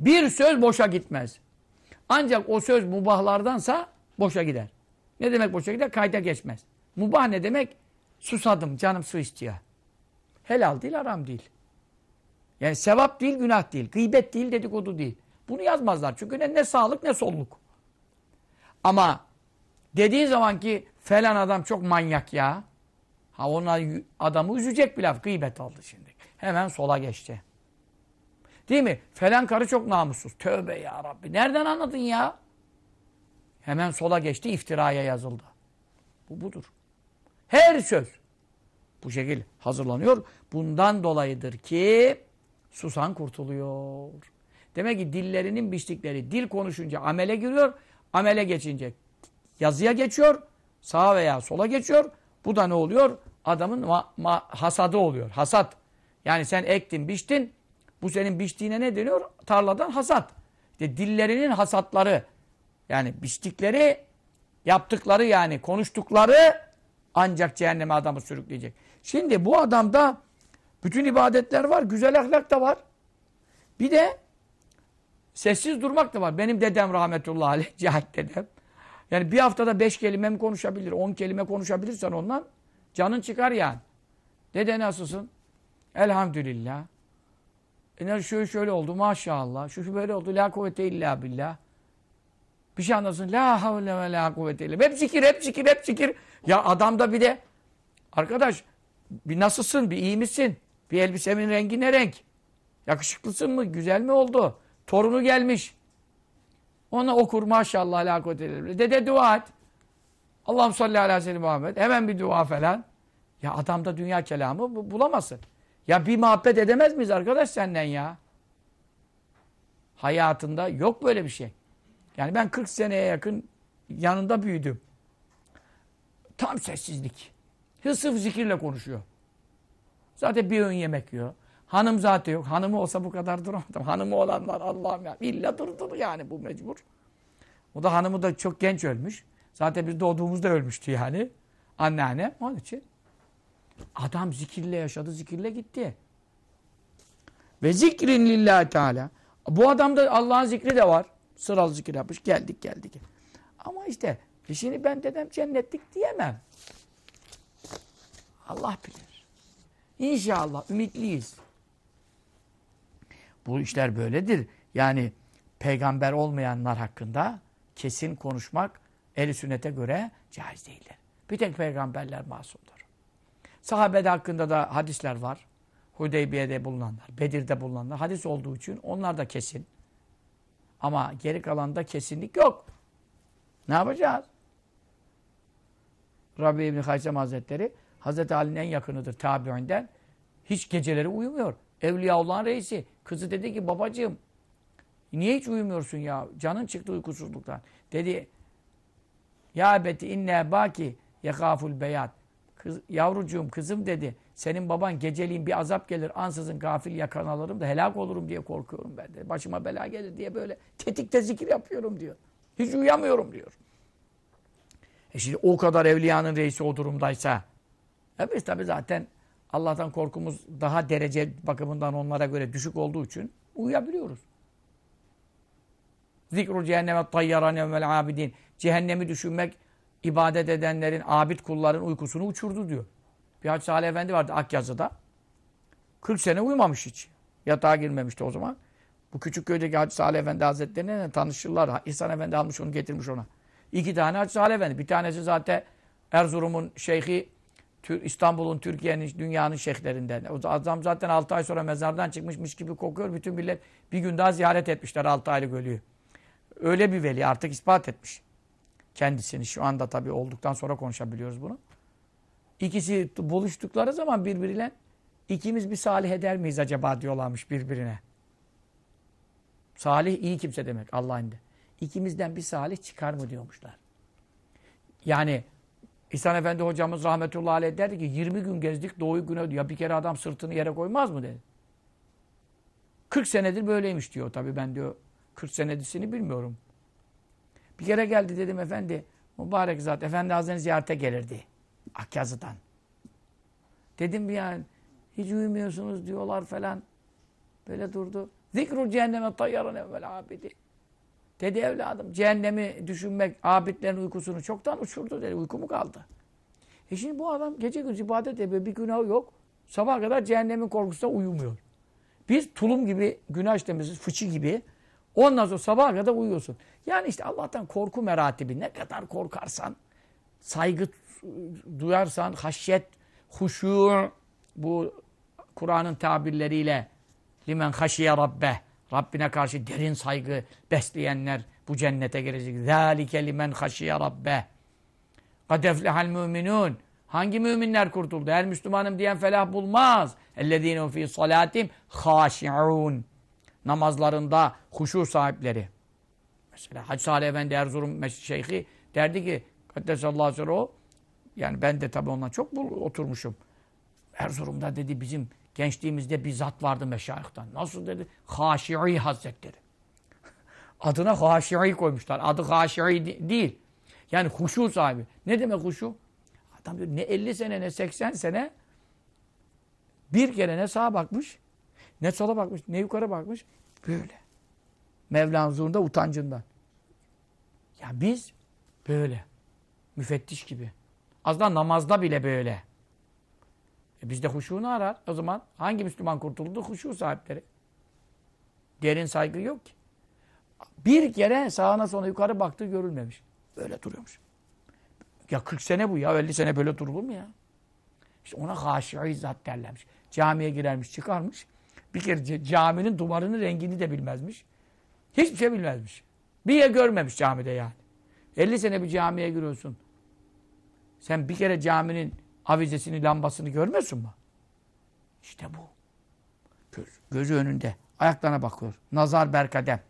[SPEAKER 2] Bir söz boşa gitmez. Ancak o söz mubahlardansa boşa gider. Ne demek boşa gider? Kayda geçmez. Mubah ne demek? Susadım, canım su istiyor. Helal değil, haram değil. Yani sevap değil, günah değil. Gıybet değil, dedikodu değil. Bunu yazmazlar. Çünkü ne, ne sağlık ne solluk. Ama dediği zaman ki falan adam çok manyak ya. Ha ona adamı üzecek bir laf. Gıybet oldu şimdi. Hemen sola geçti. Değil mi? Falan karı çok namussuz. Tövbe ya Rabbi. Nereden anladın ya? Hemen sola geçti, iftiraya yazıldı. Bu budur. Her söz bu şekilde hazırlanıyor. Bundan dolayıdır ki susan kurtuluyor. Demek ki dillerinin biçtikleri dil konuşunca amele giriyor. Amele geçince yazıya geçiyor. Sağa veya sola geçiyor. Bu da ne oluyor? Adamın ma, ma, hasadı oluyor. Hasat. Yani sen ektin, biçtin. Bu senin biçtiğine ne deniyor? Tarladan hasat. İşte dillerinin hasatları. Yani biçtikleri, yaptıkları yani konuştukları ancak cehenneme adamı sürükleyecek. Şimdi bu adamda bütün ibadetler var, güzel ahlak da var. Bir de sessiz durmak da var. Benim dedem rahmetullahi aleyh, Cahit dedem. Yani bir haftada beş kelime mi konuşabilir, on kelime konuşabilirsen ondan canın çıkar yani. Dede nasılsın? Elhamdülillah. E şöyle şöyle oldu maşallah. Şu şu böyle oldu. La kuvvete illa billah. Bir şey anlasın. La havle ve la kuvvete illa. Hep zikir, hep zikir, hep zikir. Ya adamda bir de arkadaş bir nasılsın, bir iyi misin? Bir elbisemin rengi ne renk? Yakışıklısın mı? Güzel mi oldu? Torunu gelmiş. Ona okur maşallah la kuvvete illa Dede dua et. Allah'ım salli ala seyyidina Muhammed. Hemen bir dua falan. Ya adamda dünya kelamı bulamazsın. Ya bir muhabbet edemez miyiz arkadaş senden ya? Hayatında yok böyle bir şey. Yani ben 40 seneye yakın yanında büyüdüm. Tam sessizlik. Sırf zikirle konuşuyor. Zaten bir öğün yemek yiyor. Hanım zaten yok. Hanımı olsa bu kadar duramadım. Hanımı olanlar Allah'ım ya. İlla durdur yani bu mecbur. O da hanımı da çok genç ölmüş. Zaten biz doğduğumuzda ölmüştü yani. Anneanne. Onun için. Adam zikirle yaşadı, zikirle gitti. Ve zikrin lillahi teala. Bu adamda Allah'ın zikri de var. Sıralı zikir yapmış. Geldik geldik. Ama işte e şimdi ben dedem cennetlik diyemem. Allah bilir. İnşallah ümitliyiz. Bu işler böyledir. Yani peygamber olmayanlar hakkında kesin konuşmak el sünnete göre caiz değildir. Bir tek peygamberler masumdur. Sahabede hakkında da hadisler var. Hudeybiye'de bulunanlar, Bedir'de bulunanlar hadis olduğu için onlar da kesin. Ama geri kalanda kesinlik yok. Ne yapacağız? Rabbi İbni Haysem Hazretleri Hazreti Ali'nin en yakınıdır tabiinden. Hiç geceleri uyumuyor. Evliyaullah'ın reisi. Kızı dedi ki babacığım niye hiç uyumuyorsun ya? Canın çıktı uykusuzluktan. Dedi ya ebeti inne baki yekaful beyat. Kız, yavrucuğum kızım dedi. Senin baban geceliğin bir azap gelir ansızın gafil yakalanırım da helak olurum diye korkuyorum ben de. Başıma bela gelir diye böyle tetikte zikir yapıyorum diyor. Hiç uyuyamıyorum diyor. E şimdi o kadar evliyanın reisi o durumdaysa e biz tabi zaten Allah'tan korkumuz daha derece bakımından onlara göre düşük olduğu için uyuyabiliyoruz. Zikru cehenneme tayyarane vel abidin. Cehennemi düşünmek ibadet edenlerin, abid kulların uykusunu uçurdu diyor. Bir Hacı Salih Efendi vardı Akyazı'da. 40 sene uyumamış hiç. Yatağa girmemişti o zaman. Bu küçük köydeki Hacı Salih Efendi Hazretleri'ne tanışırlar. İhsan Efendi almış onu getirmiş ona. İki tane Hacı Salih Efendi. Bir tanesi zaten Erzurum'un şeyhi, İstanbul'un, Türkiye'nin, dünyanın şeyhlerinden. O adam zaten 6 ay sonra mezardan çıkmışmış gibi kokuyor. Bütün millet bir gün daha ziyaret etmişler 6 aylık ölüyü. Öyle bir veli artık ispat etmiş. Kendisini şu anda tabii olduktan sonra konuşabiliyoruz bunu. İkisi buluştukları zaman birbiriyle ikimiz bir salih eder miyiz acaba diyorlarmış birbirine. Salih iyi kimse demek Allah'ın indi. İkimizden bir salih çıkar mı diyormuşlar. Yani İhsan Efendi hocamız rahmetullahi aleyh derdi ki 20 gün gezdik doğuyu güne ya bir kere adam sırtını yere koymaz mı dedi. 40 senedir böyleymiş diyor tabii ben diyor 40 senedisini bilmiyorum. Bir kere geldi dedim efendi mübarek zat efendi hazretleri ziyarete gelirdi. Akyazı'dan. Dedim yani hiç uyumuyorsunuz diyorlar falan. Böyle durdu. Zikru cehenneme tayyaran evvel abidi. Dedi evladım cehennemi düşünmek abidlerin uykusunu çoktan uçurdu dedi. Uyku mu kaldı? E şimdi bu adam gece gündüz ibadet ediyor. Bir günahı yok. Sabah kadar cehennemin korkusunda uyumuyor. Biz tulum gibi günah işlemesi fıçı gibi ondan sonra sabaha kadar uyuyorsun. Yani işte Allah'tan korku meratibi ne kadar korkarsan saygı duyarsan haşyet, huşu bu Kur'an'ın tabirleriyle limen haşiye rabbe Rabbine karşı derin saygı besleyenler bu cennete girecek. Zâlike limen haşiye rabbe. Kad eflehal müminun. Hangi müminler kurtuldu? Her Müslümanım diyen felah bulmaz. Ellezîne fî salâtim hâşi'ûn. Namazlarında huşu sahipleri. Mesela Hacı Salih Efendi Erzurum Şeyhi derdi ki Kaddesallahu aleyhi o yani ben de tabii ondan çok oturmuşum. Erzurum'da dedi bizim gençliğimizde bir zat vardı meşayihtan. Nasıl dedi? Haşi'i Hazretleri. Adına Haşi'i koymuşlar. Adı Haşi'i değil. Yani huşu sahibi. Ne demek huşu? Adam diyor ne 50 sene ne 80 sene bir kere ne sağa bakmış, ne sola bakmış, ne yukarı bakmış. Böyle. Mevla'nın huzurunda utancından. Ya biz böyle. Müfettiş gibi. Az da namazda bile böyle. E bizde huşunu arar. O zaman hangi Müslüman kurtuldu? Huşu sahipleri. Derin saygı yok ki. Bir kere sağına sola yukarı baktığı görülmemiş. Böyle duruyormuş. Ya 40 sene bu ya. 50 sene böyle durulur mu ya? İşte ona haşi zat derlermiş. Camiye girermiş, çıkarmış. Bir kere caminin duvarının rengini de bilmezmiş. Hiçbir şey bilmezmiş. Bir yer görmemiş camide yani. 50 sene bir camiye giriyorsun. Sen bir kere caminin avizesini, lambasını görmüyorsun mu? İşte bu. Göz, gözü önünde. Ayaklarına bakıyor. Nazar berkadem.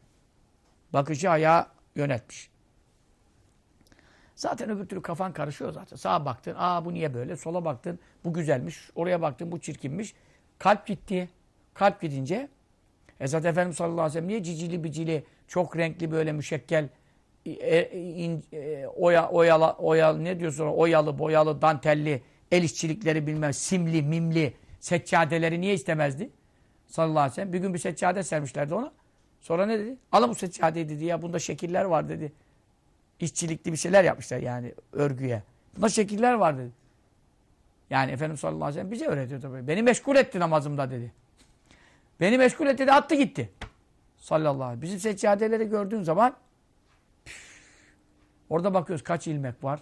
[SPEAKER 2] Bakışı ayağa yönetmiş. Zaten öbür türlü kafan karışıyor zaten. Sağa baktın, aa bu niye böyle? Sola baktın, bu güzelmiş. Oraya baktın, bu çirkinmiş. Kalp gitti. Kalp gidince Esat Efendimiz sallallahu aleyhi ve sellem niye cicili bicili, çok renkli böyle müşekkel, e, in, e, oya, oyala, oyalı, ne diyorsun oyalı, boyalı, dantelli, el işçilikleri bilmem, simli, mimli seccadeleri niye istemezdi? Sallallahu aleyhi ve sellem. Bir gün bir seccade sermişlerdi ona. Sonra ne dedi? Alın bu seccadeyi dedi ya bunda şekiller var dedi. İşçilikli bir şeyler yapmışlar yani örgüye. Bunda şekiller var dedi. Yani Efendimiz sallallahu aleyhi ve sellem bize öğretiyor tabii. Beni meşgul etti namazımda dedi. Beni meşgul etti de attı gitti. Sallallahu aleyhi ve sellem. Bizim seccadeleri gördüğün zaman orada bakıyoruz kaç ilmek var.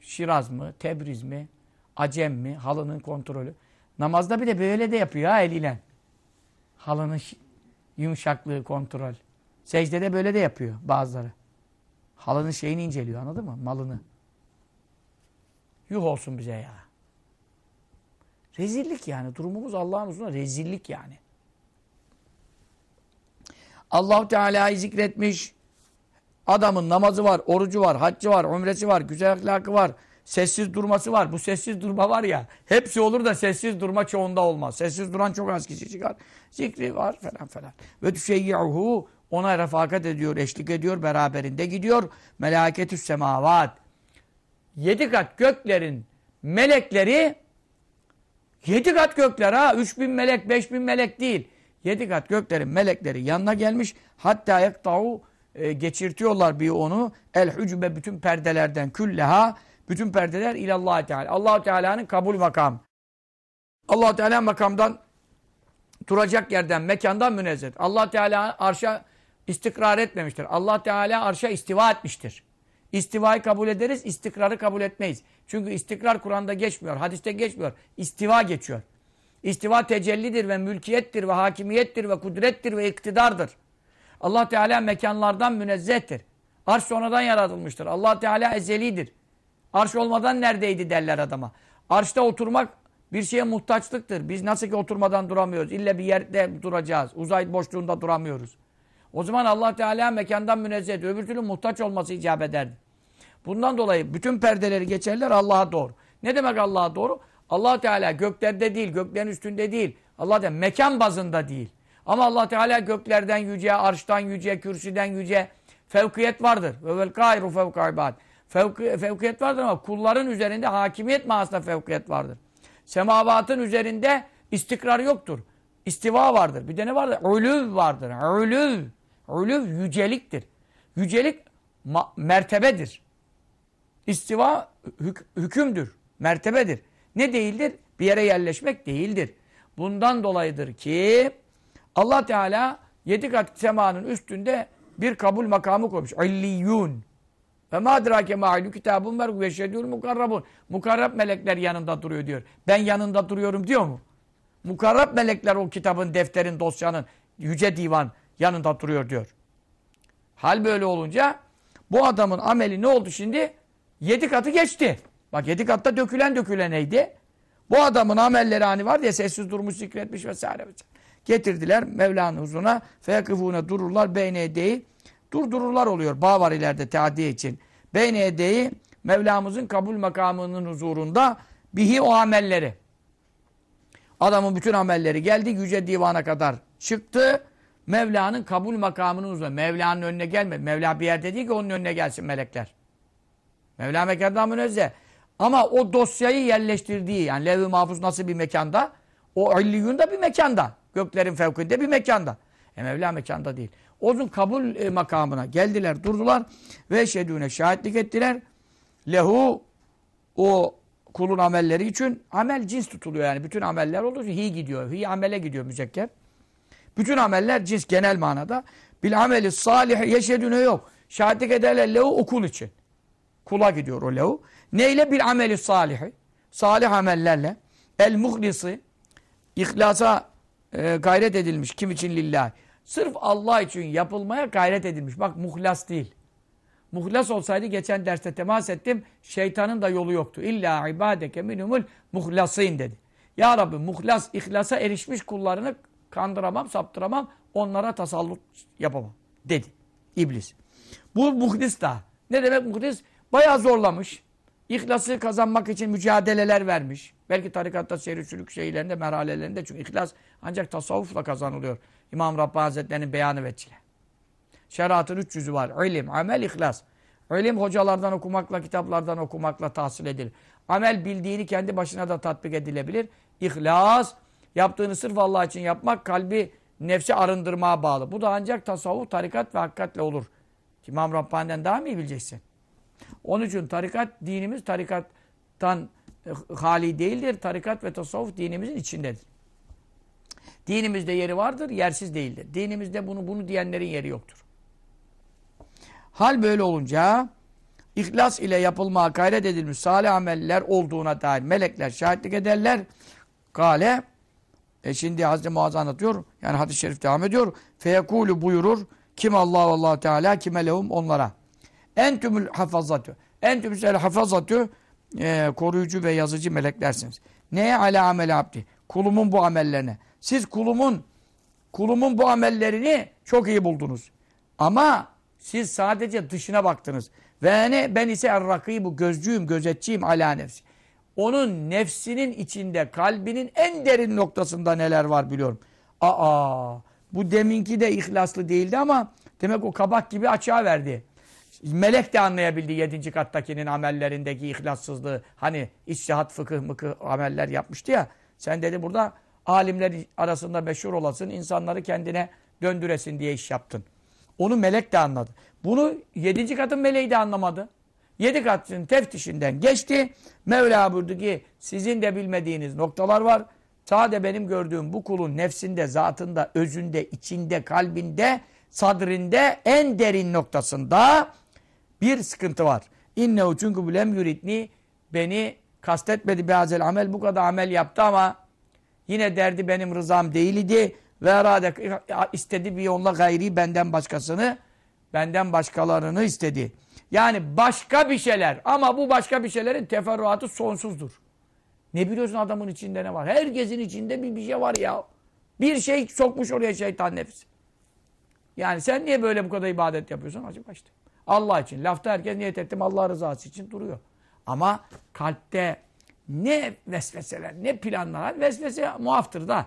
[SPEAKER 2] Şiraz mı, Tebriz mi, Acem mi, halının kontrolü. Namazda bir de böyle de yapıyor ha eliyle. Halının yumuşaklığı kontrol. Secdede böyle de yapıyor bazıları. Halının şeyini inceliyor anladın mı? Malını. Yuh olsun bize ya. Rezillik yani. Durumumuz Allah'ın huzurunda rezillik yani. Allahu Teala'yı zikretmiş. Adamın namazı var, orucu var, haccı var, umresi var, güzel ahlakı var, sessiz durması var. Bu sessiz durma var ya, hepsi olur da sessiz durma çoğunda olmaz. Sessiz duran çok az kişi çıkar. Zikri var falan falan. Ve tüşeyyi'uhu ona refakat ediyor, eşlik ediyor, beraberinde gidiyor. Melaketü semavat. Yedi kat göklerin melekleri yedi kat gökler ha. Üç bin melek, beş bin melek değil. Yedi kat göklerin melekleri yanına gelmiş. Hatta yektau e, geçirtiyorlar bir onu. El hücbe bütün perdelerden külleha. Bütün perdeler ilallah Teala. allah Teala'nın kabul makam. allah Teala makamdan duracak yerden, mekandan münezzeh. allah Teala arşa istikrar etmemiştir. allah Teala arşa istiva etmiştir. İstivayı kabul ederiz, istikrarı kabul etmeyiz. Çünkü istikrar Kur'an'da geçmiyor, hadiste geçmiyor. İstiva geçiyor. İstiva tecellidir ve mülkiyettir ve hakimiyettir ve kudrettir ve iktidardır. Allah Teala mekanlardan münezzehtir. Arş sonradan yaratılmıştır. Allah Teala ezelidir. Arş olmadan neredeydi derler adama. Arşta oturmak bir şeye muhtaçlıktır. Biz nasıl ki oturmadan duramıyoruz. İlle bir yerde duracağız. Uzay boşluğunda duramıyoruz. O zaman Allah Teala mekandan münezzehtir. Öbür türlü muhtaç olması icap ederdi. Bundan dolayı bütün perdeleri geçerler Allah'a doğru. Ne demek Allah'a doğru? allah Teala göklerde değil, göklerin üstünde değil. Allah Teala mekan bazında değil. Ama allah Teala göklerden yüce, arştan yüce, kürsüden yüce fevkiyet vardır. Ve vel kairu fevka. Fevkiyet vardır ama kulların üzerinde hakimiyet mahasında fevkiyet vardır. Semavatın üzerinde istikrar yoktur. İstiva vardır. Bir de ne vardır? Ulüv vardır. Ulüv. Ulüv yüceliktir. Yücelik mertebedir. İstiva hük hükümdür. Mertebedir. Ne değildir? Bir yere yerleşmek değildir. Bundan dolayıdır ki Allah Teala yedi kat semanın üstünde bir kabul makamı koymuş. İlliyun. Ve ma drake ma'ilü kitabun mer ve şedül mukarrabun. Mukarrab melekler yanında duruyor diyor. Ben yanında duruyorum diyor mu? Mukarrab melekler o kitabın, defterin, dosyanın, yüce divan yanında duruyor diyor. Hal böyle olunca bu adamın ameli ne oldu şimdi? Yedi katı geçti. Bak yedi katta dökülen dökülen neydi? Bu adamın amelleri hani var diye sessiz durmuş, zikretmiş vesaire vesaire. Getirdiler Mevla'nın huzuruna. Feyakıfûne dururlar beyne edeyi. Durdururlar oluyor. Bağ var ileride teaddi için. Beyne edeyi Mevlamızın kabul makamının huzurunda bihi o amelleri. Adamın bütün amelleri geldi. Yüce divana kadar çıktı. Mevla'nın kabul makamının huzurunda. Mevla'nın önüne gelmedi. Mevla bir yerde değil ki onun önüne gelsin melekler. Mevla mekandan münezzeh. Ama o dosyayı yerleştirdiği yani levh-i mahfuz nasıl bir mekanda? O illiyun da bir mekanda. Göklerin fevkinde bir mekanda. E Mevla mekanda değil. Onun kabul e, makamına geldiler, durdular ve şedüne şahitlik ettiler. Lehu o kulun amelleri için amel cins tutuluyor yani. Bütün ameller olduğu için hi gidiyor. Hi amele gidiyor müzekker. Bütün ameller cins genel manada. Bil ameli salih yeşedüne yok. Şahitlik ederler lehu o kul için. Kula gidiyor o lehu. Neyle? Bil ameli salihi. Salih amellerle. El muhlisi. İhlasa e, gayret edilmiş. Kim için? Lillah. Sırf Allah için yapılmaya gayret edilmiş. Bak muhlas değil. Muhlas olsaydı geçen derste temas ettim. Şeytanın da yolu yoktu. İlla ibadeke minumul muhlasîn dedi. Ya Rabbi muhlas, ihlasa erişmiş kullarını kandıramam, saptıramam. Onlara tasallut yapamam dedi. İblis. Bu muhlis da. Ne demek muhlis? Bayağı zorlamış. İhlası kazanmak için mücadeleler vermiş. Belki tarikatta seyri şeylerinde, merhalelerinde. Çünkü ihlas ancak tasavvufla kazanılıyor. İmam Rabbani Hazretleri'nin beyanı veçile. Şeriatın üç yüzü var. İlim, amel, ihlas. İlim hocalardan okumakla, kitaplardan okumakla tahsil edilir. Amel bildiğini kendi başına da tatbik edilebilir. İhlas, yaptığını sırf Allah için yapmak, kalbi nefsi arındırmaya bağlı. Bu da ancak tasavvuf, tarikat ve hakikatle olur. İmam Rabbani'den daha mı iyi bileceksin? Onun için tarikat dinimiz tarikattan e, hali değildir. Tarikat ve tasavvuf dinimizin içindedir. Dinimizde yeri vardır, yersiz değildir. Dinimizde bunu bunu diyenlerin yeri yoktur. Hal böyle olunca ihlas ile yapılmaya gayret edilmiş salih ameller olduğuna dair melekler şahitlik ederler. Kale e şimdi Hazreti Muaz anlatıyor. Yani hadis-i şerif devam ediyor. Feyekulu buyurur. Kim Allah Allah Teala kime lehum onlara. Entümül hafazatü. Entümül hafazatü e, koruyucu ve yazıcı meleklersiniz. Neye ala amel abdi? Kulumun bu amellerine. Siz kulumun kulumun bu amellerini çok iyi buldunuz. Ama siz sadece dışına baktınız. Ve ne ben ise er bu gözcüyüm, gözetçiyim ala nefsi. Onun nefsinin içinde, kalbinin en derin noktasında neler var biliyorum. Aa, bu deminki de ihlaslı değildi ama demek o kabak gibi açığa verdi. Melek de anlayabildi yedinci kattakinin amellerindeki ihlassızlığı. Hani iştihat, fıkıh, mıkıh ameller yapmıştı ya. Sen dedi burada alimler arasında meşhur olasın, insanları kendine döndüresin diye iş yaptın. Onu melek de anladı. Bunu yedinci katın meleği de anlamadı. Yedi katın teftişinden geçti. Mevla buyurdu ki sizin de bilmediğiniz noktalar var. Sade benim gördüğüm bu kulun nefsinde, zatında, özünde, içinde, kalbinde, sadrinde en derin noktasında bir sıkıntı var. İnnehu çünkü bu lem yuritni beni kastetmedi behazel amel bu kadar amel yaptı ama yine derdi benim rızam değil idi. Ve arade istedi bir yolla gayri benden başkasını benden başkalarını istedi. Yani başka bir şeyler ama bu başka bir şeylerin teferruatı sonsuzdur. Ne biliyorsun adamın içinde ne var? Herkesin içinde bir, bir şey var ya. Bir şey sokmuş oraya şeytan nefsi. Yani sen niye böyle bu kadar ibadet yapıyorsun? Acaba işte. Allah için. Lafta herkes niyet ettim Allah rızası için duruyor. Ama kalpte ne vesveseler, ne planlar, vesvese muaftır da.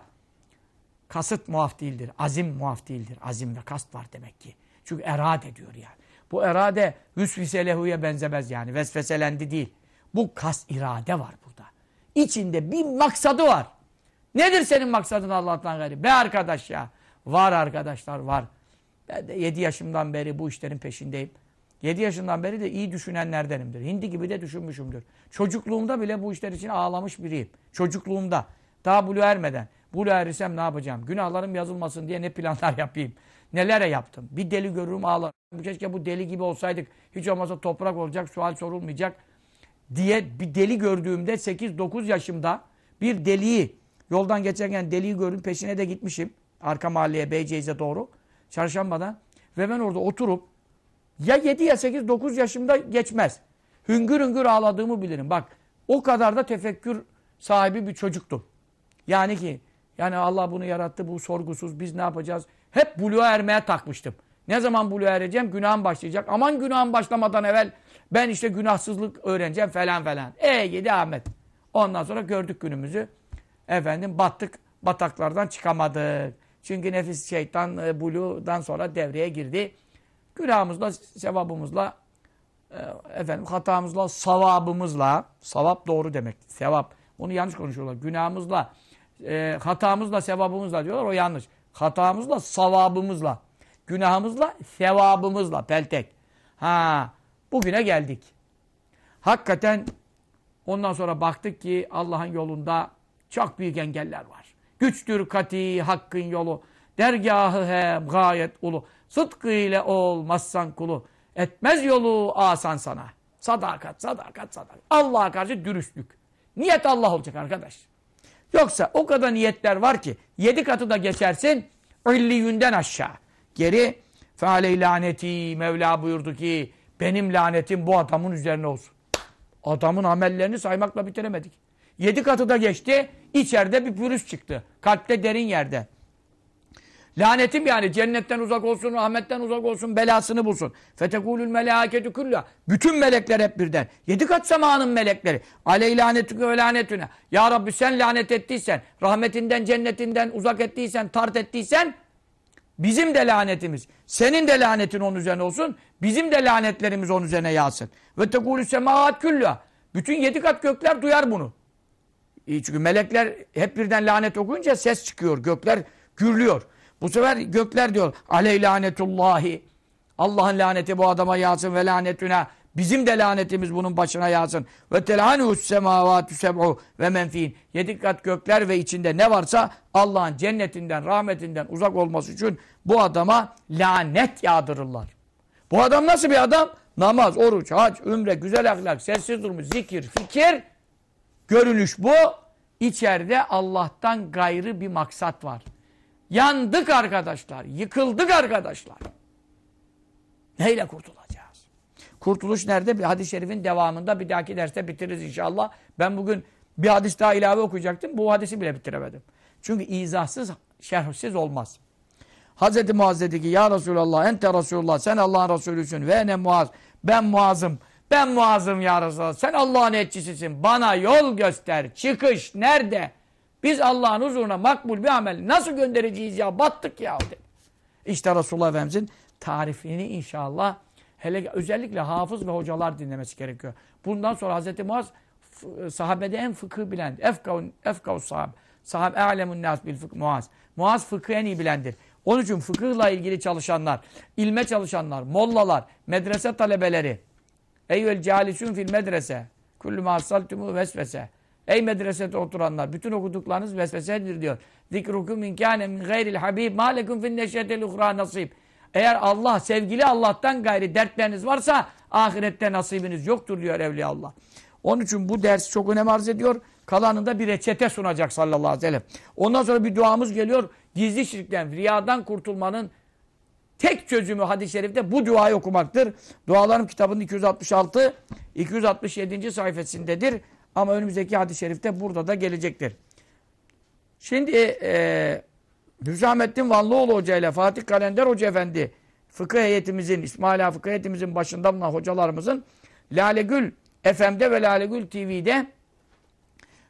[SPEAKER 2] Kasıt muaf değildir. Azim muaf değildir. Azim ve kast var demek ki. Çünkü erade diyor yani. Bu erade hüsviselehuya benzemez yani. Vesveselendi değil. Bu kas irade var burada. İçinde bir maksadı var. Nedir senin maksadın Allah'tan gayri? Be arkadaş ya. Var arkadaşlar var. Ben de 7 yaşımdan beri bu işlerin peşindeyim. 7 yaşından beri de iyi düşünenlerdenimdir. Hindi gibi de düşünmüşümdür. Çocukluğumda bile bu işler için ağlamış biriyim. Çocukluğumda. Daha bulu ermeden. Bulu erisem ne yapacağım? Günahlarım yazılmasın diye ne planlar yapayım. Nelere yaptım? Bir deli görürüm ağlarım. Keşke bu deli gibi olsaydık. Hiç olmazsa toprak olacak, sual sorulmayacak diye bir deli gördüğümde 8-9 yaşımda bir deliyi yoldan geçerken deliyi gördüm peşine de gitmişim. Arka mahalleye Beyceğiz'e doğru. Çarşamba'da. Ve ben orada oturup ya 7 ya 8 9 yaşımda geçmez. Hüngür hüngür ağladığımı bilirim. Bak o kadar da tefekkür sahibi bir çocuktum. Yani ki yani Allah bunu yarattı bu sorgusuz biz ne yapacağız? Hep buluğa ermeye takmıştım. Ne zaman buluğa ereceğim? Günahım başlayacak. Aman günahım başlamadan evvel ben işte günahsızlık öğreneceğim falan falan. E gidi Ahmet. Ondan sonra gördük günümüzü. Efendim battık bataklardan çıkamadık. Çünkü nefis şeytan e, buluğdan sonra devreye girdi. Günahımızla, sevabımızla, e, efendim hatamızla, savabımızla, savap doğru demek, sevap. Onu yanlış konuşuyorlar. Günahımızla, e, hatamızla, sevabımızla diyorlar. O yanlış. Hatamızla, savabımızla, günahımızla, sevabımızla, peltek. Ha, bugüne geldik. Hakikaten ondan sonra baktık ki Allah'ın yolunda çok büyük engeller var. Güçtür kati hakkın yolu. Dergahı hem gayet ulu. Sıdkı ile olmazsan kulu. Etmez yolu asan sana. Sadakat, sadakat, sadakat. Allah'a karşı dürüstlük. Niyet Allah olacak arkadaş. Yoksa o kadar niyetler var ki yedi katı da geçersin illiyünden aşağı. Geri fealey laneti Mevla buyurdu ki benim lanetim bu adamın üzerine olsun. Adamın amellerini saymakla bitiremedik. Yedi katı da geçti. içeride bir pürüz çıktı. Kalpte derin yerde. Lanetim yani cennetten uzak olsun, rahmetten uzak olsun, belasını bulsun. Fetekulül melâketü külla. Bütün melekler hep birden. Yedi kat semanın melekleri. Aleyh lanetükü ve lanetüne. Ya Rabbi sen lanet ettiysen, rahmetinden, cennetinden uzak ettiysen, tart ettiysen, bizim de lanetimiz. Senin de lanetin onun üzerine olsun. Bizim de lanetlerimiz onun üzerine yağsın. Ve tekulü semaat külla. Bütün yedi kat gökler duyar bunu. Çünkü melekler hep birden lanet okuyunca ses çıkıyor. Gökler gürlüyor. Bu sefer gökler diyor aleyh lanetullahi. Allah'ın laneti bu adama yağsın ve lanetüne. Bizim de lanetimiz bunun başına yağsın. Ve telhanus semavatü seb'u ve menfiin. Yedi kat gökler ve içinde ne varsa Allah'ın cennetinden, rahmetinden uzak olması için bu adama lanet yağdırırlar. Bu adam nasıl bir adam? Namaz, oruç, hac, ümre, güzel ahlak, sessiz durumu, zikir, fikir, görünüş bu. İçeride Allah'tan gayrı bir maksat var. Yandık arkadaşlar, yıkıldık arkadaşlar. Neyle kurtulacağız? Kurtuluş nerede? Bir hadis-i şerifin devamında bir dahaki derste bitiririz inşallah. Ben bugün bir hadis daha ilave okuyacaktım. Bu hadisi bile bitiremedim. Çünkü izahsız, şerhsiz olmaz. Hazreti Muaz dedi ki ya Resulallah ente Resulullah sen Allah'ın Resulüsün ve ne Muaz ben Muaz'ım ben Muaz'ım ya Resulallah sen Allah'ın etçisisin bana yol göster çıkış nerede biz Allah'ın huzuruna makbul bir amel nasıl göndereceğiz ya battık ya dedi. İşte Resulullah Efendimizin tarifini inşallah hele özellikle hafız ve hocalar dinlemesi gerekiyor. Bundan sonra Hazreti Muaz f- sahabede en fıkıh bilen efkavun efkavus sahab sahab a'lemun nas bil fıkh Muaz. Muaz fıkıh en iyi bilendir. Onun için fıkıhla ilgili çalışanlar, ilme çalışanlar, mollalar, medrese talebeleri. Eyyül calisün fil medrese. Kullu mahsaltumu vesvese. Ey medresede oturanlar, bütün okuduklarınız vesvesedir diyor. Zikrukum inkâne min gayril habib ma lekum fin neşetel uhra nasib. Eğer Allah, sevgili Allah'tan gayri dertleriniz varsa ahirette nasibiniz yoktur diyor Evliya Allah. Onun için bu ders çok önem arz ediyor. Kalanında bir reçete sunacak sallallahu aleyhi ve sellem. Ondan sonra bir duamız geliyor. Gizli şirkten, riyadan kurtulmanın tek çözümü hadis-i şerifte bu duayı okumaktır. Dualarım kitabının 266, 267. sayfasındadır. Ama önümüzdeki hadis-i şerifte burada da gelecektir. Şimdi e, Hüsamettin Vanlıoğlu Hoca ile Fatih Kalender Hoca Efendi fıkıh heyetimizin, İsmaila fıkıh heyetimizin başında bulunan hocalarımızın Lale Gül FM'de ve Lale Gül TV'de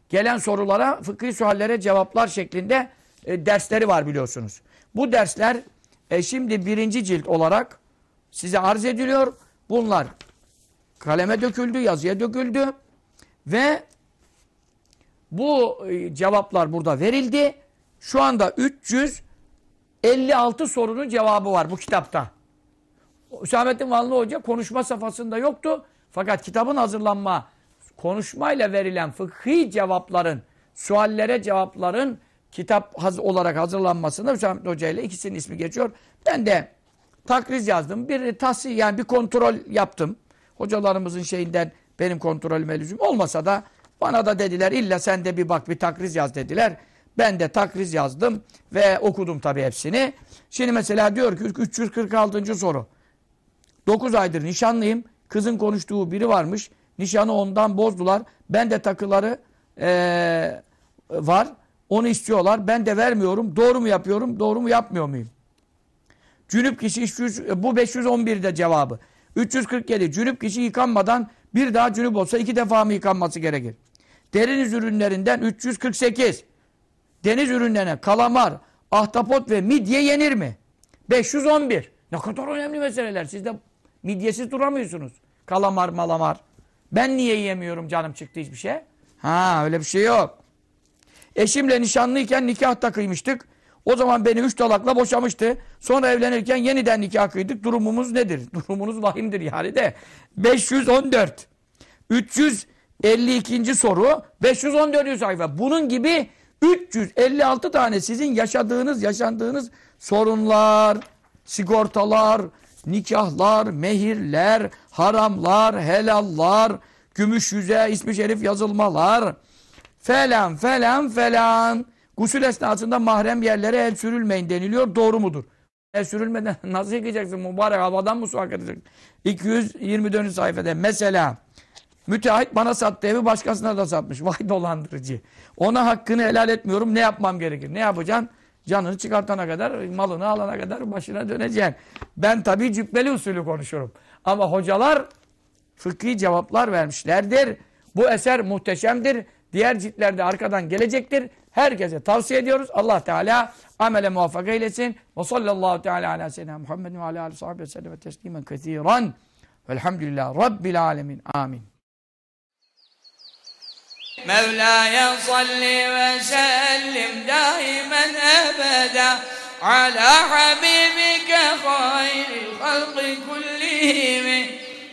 [SPEAKER 2] gelen sorulara, fıkhi suallere cevaplar şeklinde e, dersleri var biliyorsunuz. Bu dersler e, şimdi birinci cilt olarak size arz ediliyor. Bunlar kaleme döküldü, yazıya döküldü ve bu e, cevaplar burada verildi. Şu anda 356 sorunun cevabı var bu kitapta. Hüsamettin Vanlı Hoca konuşma safhasında yoktu. Fakat kitabın hazırlanma, konuşmayla verilen fıkhi cevapların, suallere cevapların kitap haz olarak hazırlanmasında Hüsamettin Hoca ile ikisinin ismi geçiyor. Ben de takriz yazdım. Bir tahsil yani bir kontrol yaptım. Hocalarımızın şeyinden benim kontrolüme lüzum olmasa da bana da dediler illa sen de bir bak bir takriz yaz dediler. Ben de takriz yazdım ve okudum tabii hepsini. Şimdi mesela diyor ki 346. soru. 9 aydır nişanlıyım. Kızın konuştuğu biri varmış. Nişanı ondan bozdular. Ben de takıları ee, var. Onu istiyorlar. Ben de vermiyorum. Doğru mu yapıyorum? Doğru mu yapmıyor muyum? Cünüp kişi 300, bu 511'de cevabı. 347. Cünüp kişi yıkanmadan bir daha cünüp olsa iki defa mı yıkanması gerekir? Deniz ürünlerinden 348. Deniz ürünlerine kalamar, ahtapot ve midye yenir mi? 511. Ne kadar önemli meseleler. Siz de midyesiz duramıyorsunuz. Kalamar, malamar. Ben niye yiyemiyorum canım çıktı hiçbir şey? Ha öyle bir şey yok. Eşimle nişanlıyken nikah da kıymıştık. O zaman beni üç talakla boşamıştı. Sonra evlenirken yeniden nikah kıydık. Durumumuz nedir? Durumunuz vahimdir yani de. 514. 352. soru. 514. sayfa. Bunun gibi 356 tane sizin yaşadığınız, yaşandığınız sorunlar, sigortalar, nikahlar, mehirler, haramlar, helallar, gümüş yüze, ismi şerif yazılmalar, falan falan falan. Gusül esnasında mahrem yerlere el sürülmeyin deniliyor. Doğru mudur? El sürülmeden nasıl yıkayacaksın? Mübarek havadan mı su hak edeceksin? 224. sayfada mesela müteahhit bana sattı evi başkasına da satmış. Vay dolandırıcı. Ona hakkını helal etmiyorum. Ne yapmam gerekir? Ne yapacaksın? Canını çıkartana kadar, malını alana kadar başına döneceksin. Ben tabii cübbeli usulü konuşurum. Ama hocalar fıkhi cevaplar vermişlerdir. Bu eser muhteşemdir. Diğer ciltlerde arkadan gelecektir. Herkese tavsiye ediyoruz. Allah Teala amele muvaffak eylesin. Ve sallallahu teala ala seyyidina Muhammedin ve ala aleyhi sahibi ve sellem teslimen kethiren. Velhamdülillah Rabbil alemin. Amin.
[SPEAKER 1] مولاي صل وسلم دائما ابدا على حبيبك خير الخلق كلهم